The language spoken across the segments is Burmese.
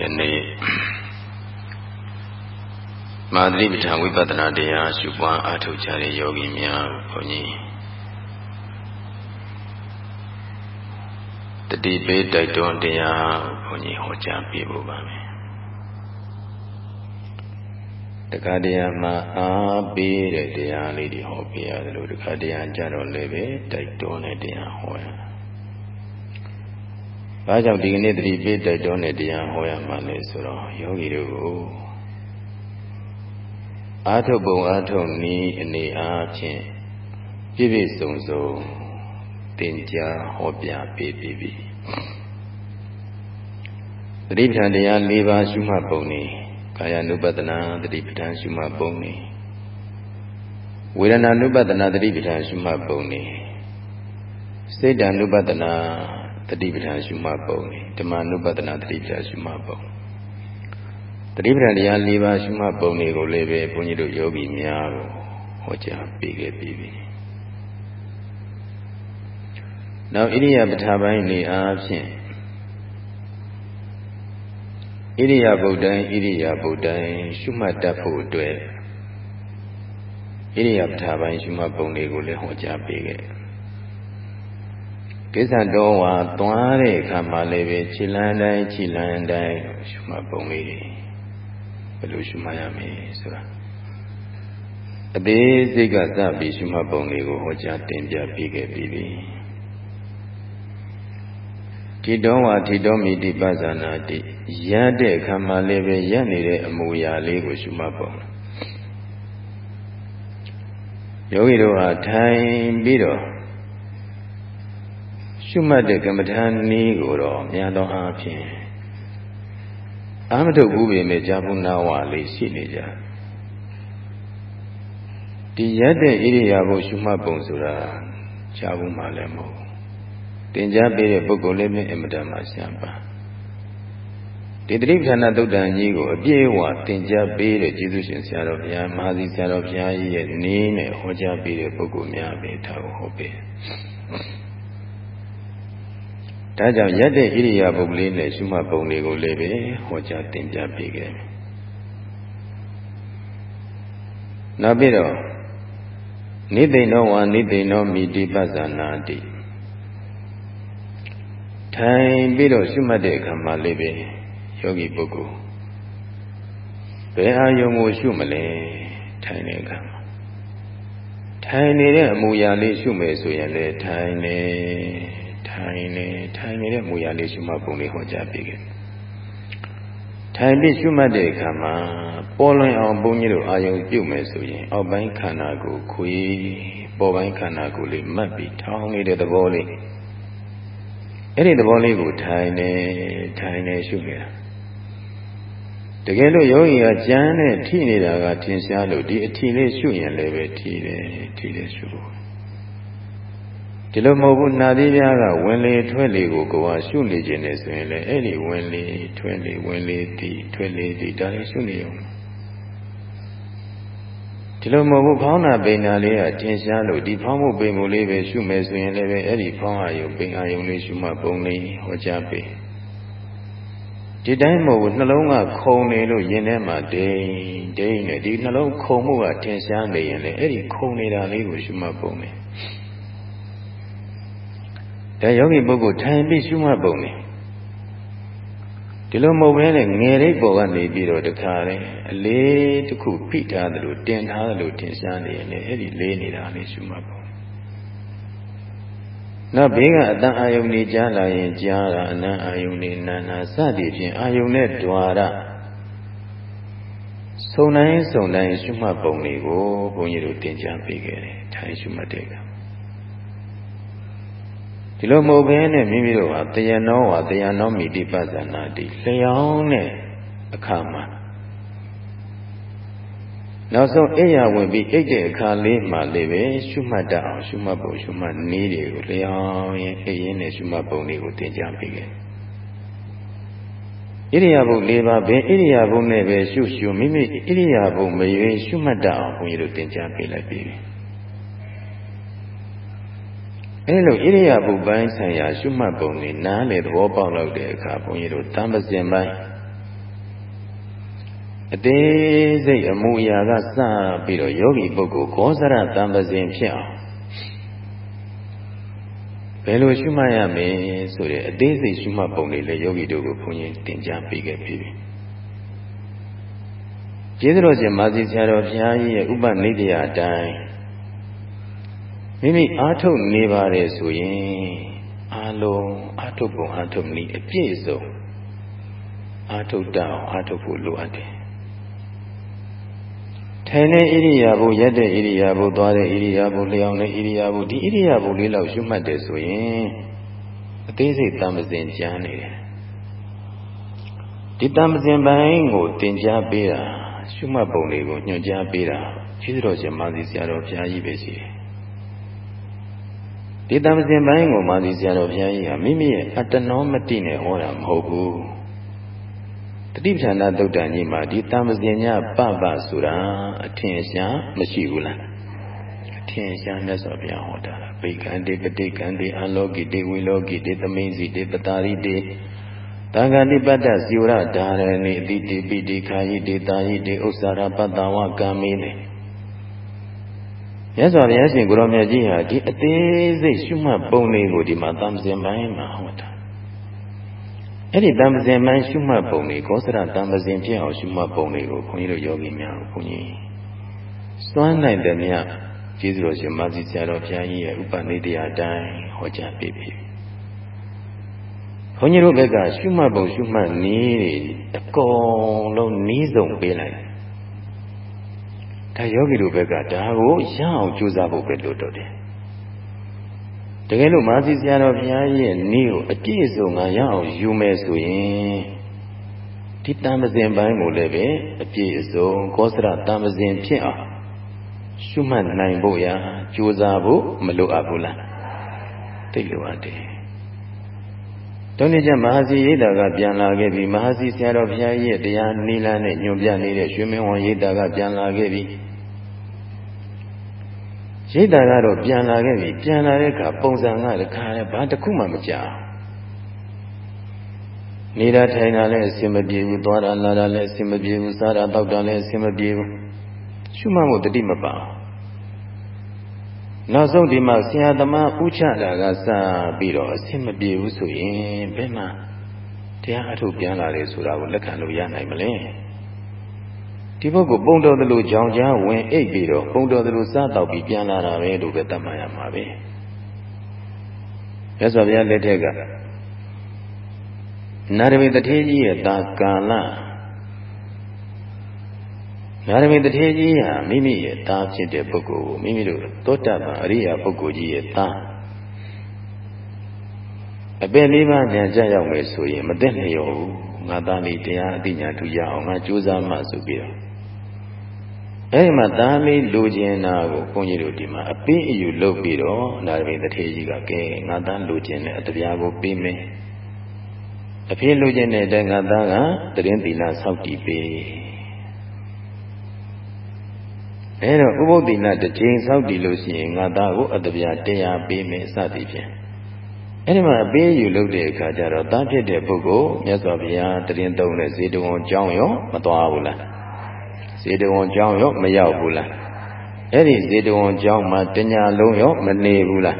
ယနေ့မာသရိပဋ္ဌာန်ဝိပဿနာတရားရှုပွားအားထုတ်ကြတဲ့ယောဂီများဘုန်းကြီးတတိပေးတိုက်တွန်းတရားဘုန်းကြီးဟောကြားပြဖို့ပါမယ်တခါတည်းမှာအားပေးတဲ့တရားလေးတွေဟောပြရတယ်လို့တခါတည်းကြတော့လည်းပဲတိုက်တွန်းတဲ့တရားဟောရ ဘာကြောင့်ဒီကနေ့တတိပေးတိုက်တွန်းတဲ့တရားဟောရမှာလဲဆိုတော့ယောဂီတို့ကိုအာထုပ်ပုံအာထုပ်နည်းအနေအားဖြင့်ပြည့်ပြည့်စုံစုံသင်ကြားဟောပြပေးပြီးပြီတတိပဌာန်တရား၄ပါးရှုမှတ်ပုံနေကာယ ानु ပတနာတတိပဌာန်ရှုမှတ်ပုံနေဝေဒနာ ानु ပတနာတတိပဌာန်ရှုမှတ်ပုံနေစိတ်တ ानु ပတနာ တတိပဌာန်ရှုမှတ်ပုံနေဓမ္မ ानु ပတနာတတိပဌာန်ရှုမှတ်ပုံတတိပဌာန်တရား၄ပါးရှုမှတ်ပုံတွေကိုလည်းပဲဘုန်းကြီးတို့ယောဂီများကိုဟောကြားပေးခဲ့ပြီးပြီနောက်ဣရိယာပဋ္ဌာပိုင်းနေအားဖြင့်ဣရိယာပုတ်တိုင်းဣရိယာပုတ်တိုင်းရှုမှတ်တတ်ဖို့အတွက်ဣရိယာပဋ္ဌာပိုင်းရှုမှတ်ပုံတွေကိုလည်းဟောကြားပေးခဲ့ ကိစ္စတော်ဝါသွားတဲ့အခါမှာလည်းပဲခြေလန်းတိုင်းခြေလန်းတိုင်းရှုမှတ်ပုံလေးတွေဘယ်လိုရှုမှတ်ရမလဲဆိုတာအသေးစိတ်ကစပြီးရှုမှတ်ပုံတွေကိုဟောကြားတင်ပြပေးခဲ့ပြီးပြီထိတော်ဝါထိတော်မိတိပဇာနာတိရတဲ့အခါမှာလည်းပဲရက်နေတဲ့အမူအရာလေးကိုရှုမှတ်ပုံယောဂီတို့ဟာထိုင်ပြီးတော့ ရှုမှတ်တဲ့ကမ္မထာနည်းကိုတော့များသောအားဖြင့်အာမထုတ်ဘူးပေမဲ့ကြာဘူးနာဝလေးရှိနေကြဒီရက်တဲ့ဣရိယာပုရှုမှတ်ပုံဆိုတာကြာဘူးမှလည်းမဟုတ်တင်ကြားပေးတဲ့ပုဂ္ဂိုလ်လေးမြင်အမတန်မှရှင်းပါဒီတိပ္ပဏသုတ်တန်ကြီးကိုအပြည့်အဝတင်ကြားပေးတဲ့ကျေးဇူးရှင်ဆရာတော်ဘုရားမဟာစီဆရာတော်ဘုရားကြီးရဲ့နည်းနဲ့ဟောကြားပေးတဲ့ပုဂ္ဂိုလ်များပဲထားဟောပေး ဒါကြောင့်ရက်တဲ့ဣရိယာပုဂ္ဂလေးနဲ့ရှုမှတ်ပုံတွေကိုလည်းပဲဟောကြားတင်ပြပေးခဲ့နောက်ပြီးတော့နိသိဏောဝါနိသိဏောမိတိပဇာနာတိထိုင်ပြီးတော့ရှုမှတ်တဲ့အခါမှာလေးပဲယောဂီပုဂ္ဂိုလ်ဘယ်အာယုံကိုရှုမလဲထိုင်တဲ့အခါမှာထိုင်နေတဲ့အမူအရာလေးရှုမယ်ဆိုရင်လည်းထိုင်နေ ထိုင်နေထိုင်နေတဲ့အမူအရာလေးရှုမှတ်ပုံလေးဟောကြားပေးခဲ့ထိုင်ပြီးရှုမှတ်တဲ့အခါမှာပေါ်လွင်အောင်ဘုန်းကြီးတို့အာယုံပြုတ်မယ်ဆိုရင် အောက်ပိုင်းခန္ဓာကိုခွေပေါ်ပိုင်းခန္ဓာကိုလေးမှတ်ပြီးထောင်းနေတဲ့သဘောလေးအဲ့ဒီသဘောလေးကိုထိုင်နေထိုင်နေရှုနေတာတကယ်လို့ယောဂီကကြမ်းနဲ့ထိနေတာကထင်ရှားလို့ဒီအထီလေးရှုရင်လည်းပဲထိတယ်ထိတယ်ရှုဖို့ ဒီလိုမဟုတ်ဘူးနာသီးပြားကဝင်လေထွက်လေကိုကိုယ်ကရှုနေခြင်းနဲ့ဆိုရင်လည်းအဲ့ဒီဝင်လေထွက်လေဝင်လေဒီထွက်လေဒီဒါလေးရှုနေအောင်ဒီလိုမဟုတ်ဘူးဖောင်းတာပိန်တာလေးကတင်ရှားလို့ဒီဖောင်းမှုပိန်မှုလေးပဲရှုမယ်ဆိုရင်လည်းပဲအဲ့ဒီဖောင်းအာယုပိန်အာယုလေးရှုမှပုံလေးဟောကြားပေးဒီတိုင်းမဟုတ်ဘူးနှလုံးကခုံနေလို့ရင်ထဲမှာဒိန်ဒိန်နဲ့ဒီနှလုံးခုံမှုကတင်ရှားနေရင်လည်းအဲ့ဒီခုံနေတာလေးကိုရှုမှတ်ပုံလေး ဒါယောဂီပုဂ္ဂိုလ်ထိုင်ပြီးရှုမှတ်ပုံနေဒီလိုမဟုတ်ဘဲနဲ့ငယ်လေးပေါ်ကနေပြီးတော့တခါလေအလေးတစ်ခုဖိထားသလိုတင်ထားသလိုထင်ရှားနေရင်လည်းအဲ့ဒီလေးနေတာလေးရှုမှတ်ပုံနောက်ဘေးကအတန်အာယုန်နေကြားလာရင်ကြားတာအနံအာယုန်နေနာနာစသည်ဖြင့်အာယုန်နဲ့ဓွာရဆုံတိုင်းဆုံတိုင်းရှုမှတ်ပုံတွေကိုဘုန်းကြီးတို့သင်ကြားပေးခဲ့တယ်ထိုင်ရှုမှတ်တဲ့က ဒီလိုမဟုတ်ဘဲနဲ့မိမိတို့ဟာတယနောဝတယနောမိတိပဇာနာတိလျောင်းတဲ့အခါမှာနောက်ဆုံးအိယာဝင်ပြီးအိတ်တဲ့အခါလေးမှလေးပဲရှုမှတ်တတ်အောင်ရှုမှတ်ဖို့ရှုမှတ်နည်းတွေကိုလျောင်းရင်အိရင်နဲ့ရှုမှတ်ပုံတွေကိုသင်ကြားပေးခဲ့ဣရိယာပု၄ပါးဘယ်ဣရိယာပုနဲ့ပဲရှုရှုမိမိဣရိယာပုမရွေးရှုမှတ်တတ်အောင်ဘုန်းကြီးတို့သင်ကြားပေးလိုက်ပြီ အဲလိုဣရိယာပုပိုင်းဆိုင်ရာရှုမှတ်ပုံတွေနားလေသဘောပေါက်လောက်တဲ့အခါဘုန်းကြီးတို့တမ္ပဇင်ပိုင်းအသေးစိတ်အမူအရာကစပြီးတော့ယောဂီပုဂ္ဂိုလ်ကောသရတံပစဉ်ဖြစ်အောင်ဘယ်လိုရှုမှတ်ရမလဲဆိုတဲ့အသေးစိတ်ရှုမှတ်ပုံတွေလည်းယောဂီတို့ကိုဘုန်းကြီးသင်ကြားပေးခဲ့ပြီ။ကျေးဇူးတော်ရှင်မာသီဆရာတော်ဘုရားကြီးရဲ့ဥပနိဒေယအတိုင်း မိမိအားထုတ်နေပါတယ်ဆိုရင်အာလုံးအားထုတ်ပုံအားထုတ်နည်းအပြည့်စုံအားထုတ်တတ်အောင်အားထုတ်ဖို့လိုအပ်တယ်ထိုင်တဲ့ဣရိယာပုရက်တဲ့ဣရိယာပုသွားတဲ့ဣရိယာပုလျောင်းတဲ့ဣရိယာပုဒီဣရိယာပုလေးလောက်ရှုမှတ်တယ်ဆိုရင်အသေးစိတ်တမ္ပဇင်ကျမ်းနေတယ်ဒီတမ္ပဇင်ပိုင်းကိုသင်ကြားပေးတာရှုမှတ်ပုံတွေကိုညွှန်ကြားပေးတာကျေးဇူးတော်ရှင်မာသီဆရာတော်ဘုရားကြီးပဲရှိတယ် ဒီတမ္ပဇင်ပိုင်းကိုမာသီဆရာတော်ဘုရားကြီးကမိမိရဲ့အတ္တနောမတိနဲ့ဟောတာမဟုတ်ဘူးတတိပဌာနာသုတ်တန်ကြီးမှာဒီတမ္ပဇင်ညပပဆိုတာအထင်ရှားမရှိဘူးလားအထင်ရှားမြတ်စွာဘုရားဟောတာဗိကံတေပတိကံတေအလောကိတေဝိလောကိတေသမိန်စီတေပတာရိတေတံဃာတိပတ္တဇီဝရဓာရဏိအတိတိပိတိခာယိတေတာယိတေဥစ္စာရပတ္တဝကံမေနေ မြတ်စွာဘုရားရှင်ကိုရောမြတ်ကြီးဟာဒီအသေးစိတ်ရှုမှတ်ပုံလေးကိုဒီမှာတမ္ပဇင်ပိုင်းမှာဟောတာအဲ့ဒီတမ္ပဇင်ပိုင်းရှုမှတ်ပုံလေးကောသရတမ္ပဇင်ဖြစ်အောင်ရှုမှတ်ပုံလေးကိုခွန်ကြီးတို့ယောဂီများကိုခွန်ကြီးစွမ်းနိုင်တဲ့မြတ်ကျေးဇူးတော်ရှင်မဆီဆရာတော်ဘုရားကြီးရဲ့ဥပနိဒေယအတိုင်းဟောကြားပေးပြီခွန်ကြီးတို့ဘက်ကရှုမှတ်ပုံရှုမှတ်နည်းတွေအကုန်လုံးနီးစုံပေးလိုက် ဒါယောဂီတို့ဘက်ကဒါကိုရအောင်ကြိုးစားဖို့ပဲလိုတော့တယ်တကယ်လို့မာသီဆရာတော်ဘုရားရဲ့ဤကိုအပြည့်စုံငါရအောင်ယူမယ်ဆိုရင်ဒီတမ္ပဇင်ပိုင်းကိုလည်းပဲအပြည့်အစုံကောသရတမ္ပဇင်ဖြစ်အောင်ရှုမှတ်နိုင်ဖို့ရာကြိုးစားဖို့မလိုအပ်ဘူးလားသိလိုအပ်တယ်တုံးနေကျမဟာစီရိတ်တာကပြန်လာခဲ့ပြီမဟာစီဆရာတော်ဘုရားရဲ့တရားနိလန်းနဲ့ညွန်ပြနေတဲ့ရွှေမင်းဝန်ရိတ်တာကပြန်လာခဲ့ပြီ ရိတ်တာကတော့ပြန်လာခဲ့ပြီပြန်လာတဲ့အခါပုံစံကတခါလည်းဘာတစ်ခုမှမကြောက်နေတာထိုင်တာလည်းအဆင်မပြေဘူးသွားတာလာတာလည်းအဆင်မပြေဘူးစားတာတောက်တာလည်းအဆင်မပြေဘူးရှုမှတ်မှုတတိမပါနောက်ဆုံးဒီမှာဆရာသမားဥချတာကစပြီးတော့အဆင်မပြေဘူးဆိုရင်ဘယ်မှာတရားအထုတ်ပြန်လာတယ်ဆိုတာကိုလက်ခံလို့ရနိုင်မလဲ ဒီဘုတ်ကိုပုံတော်သလိုကြောင်ကြားဝင်အိပ်ပြီးတော့ပုံတော်သလိုစားတော့ပြီးပြန်လာတာပဲလို့ပဲတတ်မှတ်ရမှာပဲမြတ်စွာဘုရားလက်ထက်ကနာရမေတထေကြီးရဲ့တာကာလနာရမေတထေကြီးဟာမိမိရဲ့သားဖြစ်တဲ့ပုဂ္ဂိုလ်ကိုမိမိတို့သောတပန်အရိယာပုဂ္ဂိုလ်ကြီးရဲ့သားအပင်လေးပါးဉာဏ်ကြရောက်မယ်ဆိုရင်မသိလျော်ဘူးငါသားလေးတရားအသိဉာဏ်ထူရအောင်ငါကြိုးစားမှဆိုပြီးတော့ အဲဒီမှာသားလေးလိုချင်တာကိုဘုန်းကြီးတို့ဒီမှာအပင်းအယူလုပ်ပြီးတော့နာရမေတထေကြီးကကဲငါသားလိုချင်တဲ့အတရားကိုပေးမယ်အဖေလိုချင်တဲ့အတိုင်းငါသားကတရင်သီလဆောက်တည်ပေးအဲတော့ဥပုသ္တိလတစ်ချိန်ဆောက်တည်လို့ရှိရင်ငါသားကိုအတပြာတရားပေးမယ်စသည်ဖြင့်အဲဒီမှာအပေးယူလုပ်တဲ့အခါကျတော့တားဖြစ်တဲ့ပုဂ္ဂိုလ်မြတ်စွာဘုရားတရင်သုံးတဲ့ဇေတဝန်ကျောင်းရောမသွားဘူးလား ဇေတဝန်ကျောင်းရောမရောက်ဘူးလားအဲ့ဒီဇေတဝန်ကျောင်းမှာတညာလုံးရောမနေဘူးလား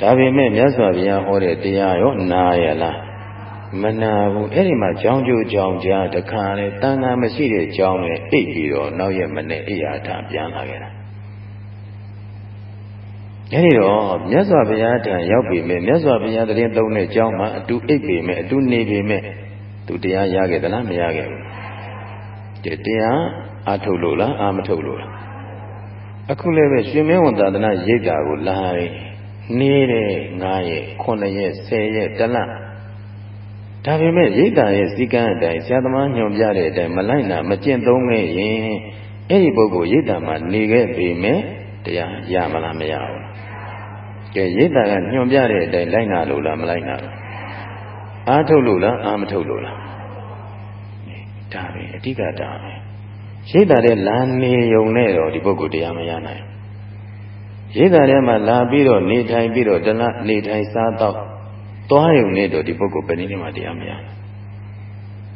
ဒါပေမဲ့မြတ်စွာဘုရားဟောတဲ့တရားရောနာရလားမနာဘူးအဲ့ဒီမှာကြောင်းကျိုးကြောင်းကြားတခါလေတန်ခါမရှိတဲ့ကြောင်းနဲ့အိပ်ပြီးတော့နောက်ရက်မနေ့အိယာထပြန်လာခဲ့တာအဲ့ဒီတော့မြတ်စွာဘုရားထံရောက်ပြီမဲ့မြတ်စွာဘုရားတရင်သုံးတဲ့ကြောင်းမှာအတူအိပ်ပြီမဲ့အတူနေပြီမဲ့သူတရားရခဲ့သလားမရခဲ့ဘူးဒီ တရားအာထုတ်လို့လားအာမထုတ်လို့လားအခုလည်းပဲရှင်မင်းဝန်သာသနာရိပ်တာကိုလာနေတဲ့9ရက်9ရက်10ရက်တလဒါပေမဲ့ရိတ်တာရဲ့စည်းကမ်းအတိုင်းဆရာသမားညွှန်ပြတဲ့အတိုင်းမလိုက်နာမကျင့်သုံးခဲ့ရင်အဲ့ဒီပုဂ္ဂိုလ်ရိတ်တာမှာနေခဲ့ပေမဲ့တရားရမလားမရဘူး။ကဲရိတ်တာကညွှန်ပြတဲ့အတိုင်းလိုက်နာလို့လားမလိုက်နာဘူး။အားထုတ်လို့လားအားမထုတ်လို့လား။ဒါပဲ အဓိကဒါပဲ။ရိတ်တာတဲ့လာနေုံနဲ့တော့ဒီပုဂ္ဂိုလ်တရားမရနိုင်ဘူး။ရိတ်တာထဲမှာလာပြီးတော့နေထိုင်ပြီးတော့တလားနေထိုင်စားတော့သွားရုံနဲ့တော့ဒီပုဂ္ဂိုလ်ဘယ်နည်းမှတရားမရ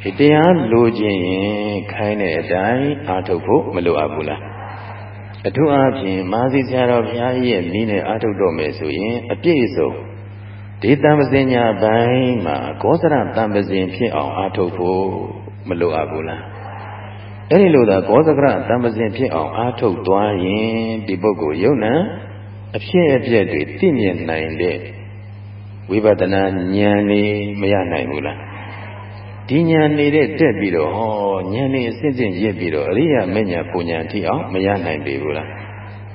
ဘတရားလိုခြင်းရင်ခိုင်းတဲ့အတိုင်းအားထုတ်ဖို့မလိုအပ်ဘူးလားအထူးအားဖြင့်မာသီဆရာတော်ဘုရားရဲ့နည်းနဲ့အားထုတ်တော့မယ်ဆိုရင်အပြည့်စုံဒီတံပစင်ညာပိုင်းမှာကောသရတံပစင်ဖြစ်အောင်အားထုတ်ဖို့မလိုအပ်ဘူးလား အဲ့ဒီလိုသာကောသကရတံပစင်ဖြစ်အောင်အားထုတ်သွားရင်ဒီပုဂ္ဂိုလ်ယုံနာအဖြစ်အပျက်တွေသိမြင်နိုင်တဲ့ဝိပဿနာဉာဏ်นี่မရနိုင်ဘူးလားဒီဉာဏ်နေတဲ့တက်ပြီးတော့ဟောဉာဏ်နေအစစ်စစ်ရစ်ပြီးတော့အရိယာမဉ္ဇဉ်ပူဉ္ဇဉ်ထိအောင်မရနိုင်ပေဘူးလား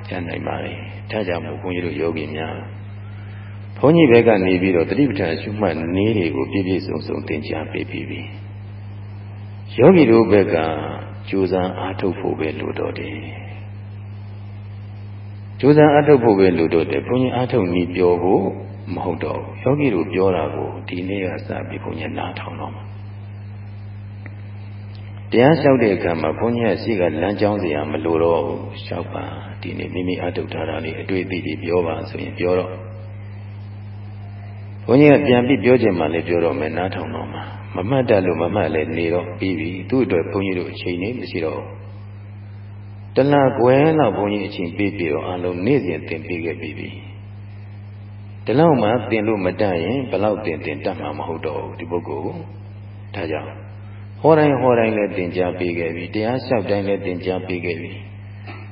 ရနိုင်ပါလေဒါကြောင့်မို့ဘုန်းကြီးတို့ယောဂီများဘုန်းကြီးဘက်ကနေပြီးတော့တတိပဋ္ဌာန်ရှုမှတ်နည်းတွေကိုပြည့်ပြည့်စုံစုံသင်ကြားပေးပြီးပြီယောဂီတို့ဘက်က ကြိုးစားအားထုတ်ဖို့ပဲလိုတော့တယ်ကြိုးစားအားထုတ်ဖို့ပဲလိုတော့တယ်ဘုန်းကြီးအားထုတ်နေပြောဖို့မဟုတ်တော့ယောဂီတို့ပြောတာကိုဒီနေ့ကစပြီးဘုန်းကြီးနားထောင်တော့မှာတရားလျှောက်တဲ့အခါမှာဘုန်းကြီးကရှိကလမ်းကြောင်းစရာမလိုတော့ဘူးလျှောက်ပါဒီနေ့မိမိအထုတ်ထားတာလေးအတွေ့အသိတွေပြောပါဆိုရင်ပြောတော့ ဘုန်းကြီးကပြန်ပြီးပြောချင်မှလည်းပြောတော့မယ်နားထောင်တော့မှာမမှတ်တတ်လို့မမှတ်လည်းနေတော့ပြီးပြီသူ့အတွက်ဘုန်းကြီးတို့အချိန်နေမရှိတော့တလကွယ်လောက်ဘုန်းကြီးအချိန်ပေးပြီးတော့အလုံးနေ့စဉ်သင်ပေးခဲ့ပြီးပြီဒီလောက်မှသင်လို့မတတ်ရင်ဘလောက်သင်သင်တတ်မှာမဟုတ်တော့ဘူးဒီပုဂ္ဂိုလ်ကိုဒါကြောင့်ဟောတိုင်းဟောတိုင်းလည်းသင်ကြားပေးခဲ့ပြီတရားလျှောက်တိုင်းလည်းသင်ကြားပေးခဲ့ပြီ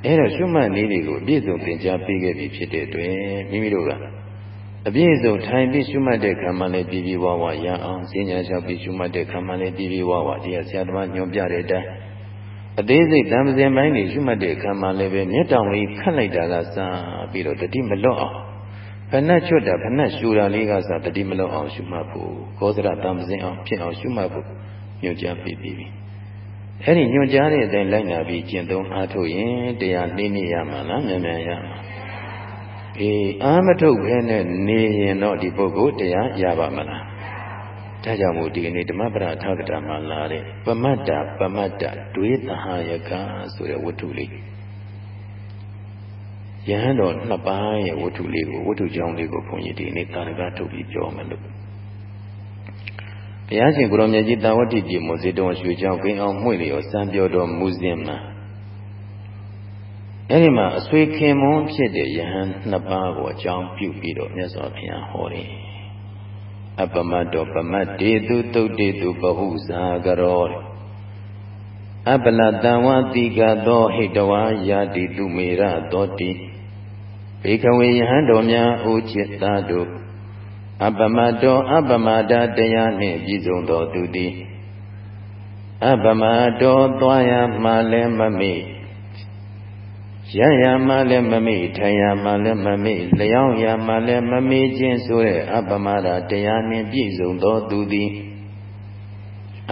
အဲ့တော့ရှုမှတ်နည်းတွေကိုအပြည့်စုံသင်ကြားပေးခဲ့ပြီဖြစ်တဲ့အတွက်မိမိတို့က အပြည့်စုံထိုင်ပြီးရှုမှတ်တဲ့ခံမှလည်းပြည်ပြည်ဝဝရအောင်စဉ္ညာလျှောက်ပြီးရှုမှတ်တဲ့ခံမှလည်းပြည်ပြည်ဝဝတရားဆရာသမားညွှန်ပြတဲ့အတိုင်းအသေးစိတ်တံပစင်ပိုင်းတွေရှုမှတ်တဲ့ခံမှလည်းပဲမျက်တောင်လေးခတ်လိုက်တာကစပြီးတော့တတိမလွတ်အောင်ဖဏတ်ချွတ်တာဖဏတ်ရှူတာလေးကစတတိမလွတ်အောင်ရှုမှတ်ဖို့ကောသရတံပစင်အောင်ဖြစ်အောင်ရှုမှတ်ဖို့ညွှန်ကြားပေးပြီးပြီအဲ့ဒီညွှန်ကြားတဲ့အတိုင်းလိုက်နာပြီးကျင့်သုံးအားထုတ်ရင်တရားနှိမ့်နေရမှာလားမြန်မြန်ရမှာ အေးအာမထုတ်ခဲနဲ့နေရင်တော့ဒီပုဂ္ဂိုလ်တရားရပါမလားဒါကြောင့်မို့ဒီကနေ့ဓမ္မပဒထာကတာမှာလာတဲ့ပမတ္တပမတ္တဒွေသဟယကဆိုတဲ့ဝတ္ထုလေးယဟန်တော်နှစ်ပါးရဲ့ဝတ္ထုလေးကိုဝတ္ထုကြောင်းလေးကိုဘုန်းကြီးဒီနေ့သာရကထုတ်ပြီးပြောမယ်လို့ဘုရားရှင်ကိုရောမြတ်ကြီးတာဝတိပြည်မို့ဇေတဝန်ရွှေကြောင်းဂိမ်းအောင်မှွေလျော်စံပြောတော်မူစဉ်မှာ အဲဒီမှာအဆွေခင်မွန်းဖြစ်တဲ့ယဟန်နှစ်ပါးကိုအကြောင်းပြုပြီးတော့မြတ်စွာဘုရားဟောတယ်အပမတ္တောပမတ်တေတုတုတ်တေတုဘဟုဇာကရောအပလတံဝတိကသောဟိတဝါယာတိတုမေရသောတိဘေကဝေယဟန်တော်များအိုจิตသားတို့အပမတောအပမတာတရားနှင့်ပြည့်စုံသောသူသည်အပမတောသွားရမှလည်းမမေ့ ရရမှလည်းမမေ့ထိုင်ရမှလည်းမမေ့လျောင်းရမှလည်းမမေ့ခြင်းဆိုတဲ့အပမတာတရားနှင့်ပြည့်စုံသောသူသည်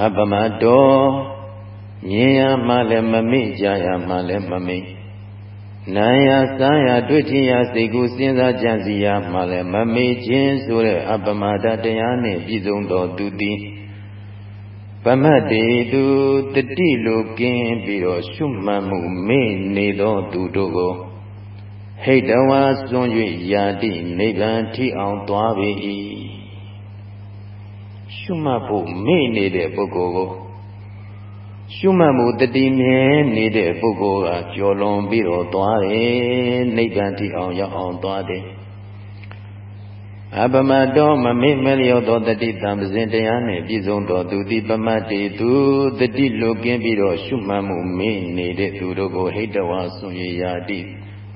အပမတောမြင်ရမှလည်းမမေ့ကြရမှလည်းမမေ့နာယစားရတွေ့ထင်ရစိတ်ကိုစဉ်းစားကြံစည်ရမှလည်းမမေ့ခြင်းဆိုတဲ့အပမဒတရားနှင့်ပြည့်စုံသောသူသည် ပမတ်တေသူတတိလိုကင်းပြီးတော့ရှုမှတ်မှုမေ့နေသောသူတို့ကိုဟိတဝါစွန့်၍ယာတိနိဗ္ဗာန်ထိအောင်သွားပေ၏ရှုမှတ်ဖို့မေ့နေတဲ့ပုဂ္ဂိုလ်ကိုရှုမှတ်မှုတတိမြဲနေတဲ့ပုဂ္ဂိုလ်ကကြော်လွန်ပြီးတော့သွားတယ်နိဗ္ဗာန်ထိအောင်ရောက်အောင်သွားတယ် အပမတောမမေ့မလျော့သောတတိတံပစဉ်တရားနှင့်ပြည့်စုံသောသူတိပမတ်တေသူတတိလွတ်ကင်းပြီးတော့ရှုမှတ်မှုမေ့နေတဲ့သူတို့ကိုဟိတဝါဆွန်ရရာတိ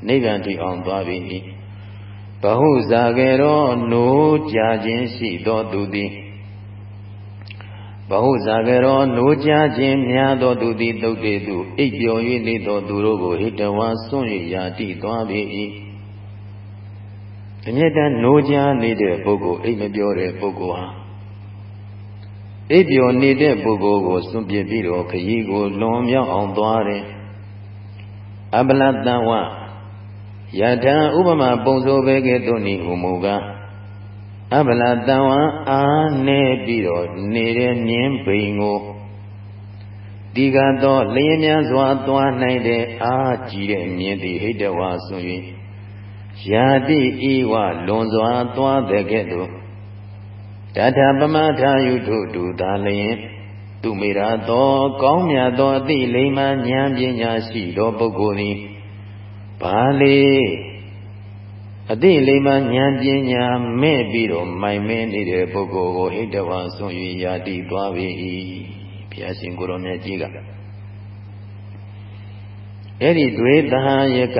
နိဗ္ဗာန်ထိအောင်သွားပြီဘဟုဇာကေရောနိုးကြခြင်းရှိသောသူသည်ဘဟုဇာကရောနိုးကြခြင်းများသောသူသည်တုတ်တေသူအိပ်ပျော်၍နေသောသူတို့ကိုဟိတဝါစွန့်၍ယာတိသွားပေ၏ အမြဲတမ်းနိုးကြနေတဲ့ပုဂ္ဂိုလ်အိပ်မပြောတဲ့ပုဂ္ဂိုလ်ဟာအိပ်ပျော်နေတဲ့ပုဂ္ဂိုလ်ကိုစွန့်ပစ်ပြီးတော့ခရီးကိုလွန်မြောက်အောင်သွားတယ်အပလတဝယထာဥပမာပုံစိုးပဲကဲ့သို့နေဟုမူကားအဗလာတံဝံအာနေပြီးတော့နေတဲ့မြင်းဘိန်ကိုဒီကတော့လျင်များစွာသွားနိုင်တဲ့အာကြည်တဲ့မြင်းသည်ဟိတဝါဆို၍ ယာတိဤဝလွန်စွာသွားတဲ့ကဲ့သို့တထပမထာယုထုတူသာလျင်သူမေရာသောကောင်းမြတ်သောအသိလိမ္မာဉာဏ်ပညာရှိသောပုဂ္ဂိုလ်သည်ဘာလေအသိလိမ္မာဉာဏ်ပညာမဲ့ပြီးတော့မိုင်မဲနေတဲ့ပုဂ္ဂိုလ်ကိုဟိတဝါဆွန်၍ယာတိသွားပြီဘုရားရှင်ကိုရောမြတ်ကြီးကအဲ့ဒီတွေသဟယက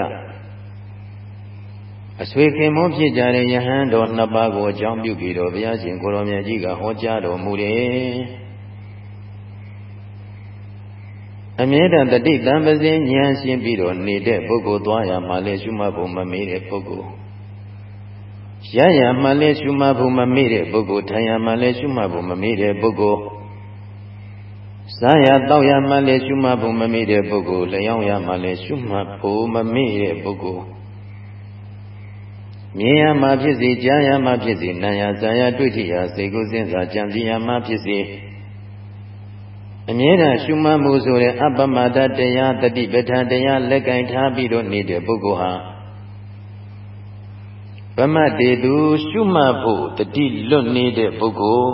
အဆွေခင်မုန်းဖြစ်ကြတဲ့ယဟန်တော်နှစ်ပါးကိုအကြောင်းပြုပြီးတော့ဘုရားရှင်ကိုရောမြတ်ကြီးကဟောကြားတော်မူတယ်အမြဲတမ်းတတိတံပစင်းဉာဏ်ရှင်းပြီးတော့နေတဲ့ပုဂ္ဂိုလ်သွားရမှလည်းရှုမှတ်ဖို့မမေ့တဲ့ပုဂ္ဂိုလ်ရရမှလည်းရှုမှတ်ဖို့မမေ့တဲ့ပုဂ္ဂိုလ်ထိုင်ရမှလည်းရှုမှတ်ဖို့မမေ့တဲ့ပုဂ္ဂိုလ်စားရတောက်ရမှလည်းရှုမှတ်ဖို့မမေ့တဲ့ပုဂ္ဂိုလ်လျောင်းရမှလည်းရှုမှတ်ဖို့မမေ့တဲ့ပုဂ္ဂိုလ် မြင်ရမှဖြစ်စေကြားရမှဖြစ်စေနာရစားရတွေ့ထိရာစိတ်ကိုစဉ်းစားကြံစည်ရမှဖြစ်စေအမြဲတမ်းရှုမှတ်မှုဆိုတဲ့အပ္ပမတတရားတတိပဋ္ဌာန်တရားလက်ကင်ထားပြီးတော့နေတဲ့ပုဂ္ဂိုလ်ဟာဗမတ်တေသူရှုမှတ်ဖို့တတိလွတ်နေတဲ့ပုဂ္ဂိုလ်